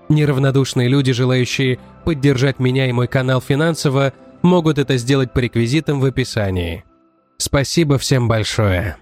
Неравнодушные люди, желающие поддержать меня и мой канал финансово, могут это сделать по реквизитам в описании. Спасибо всем большое.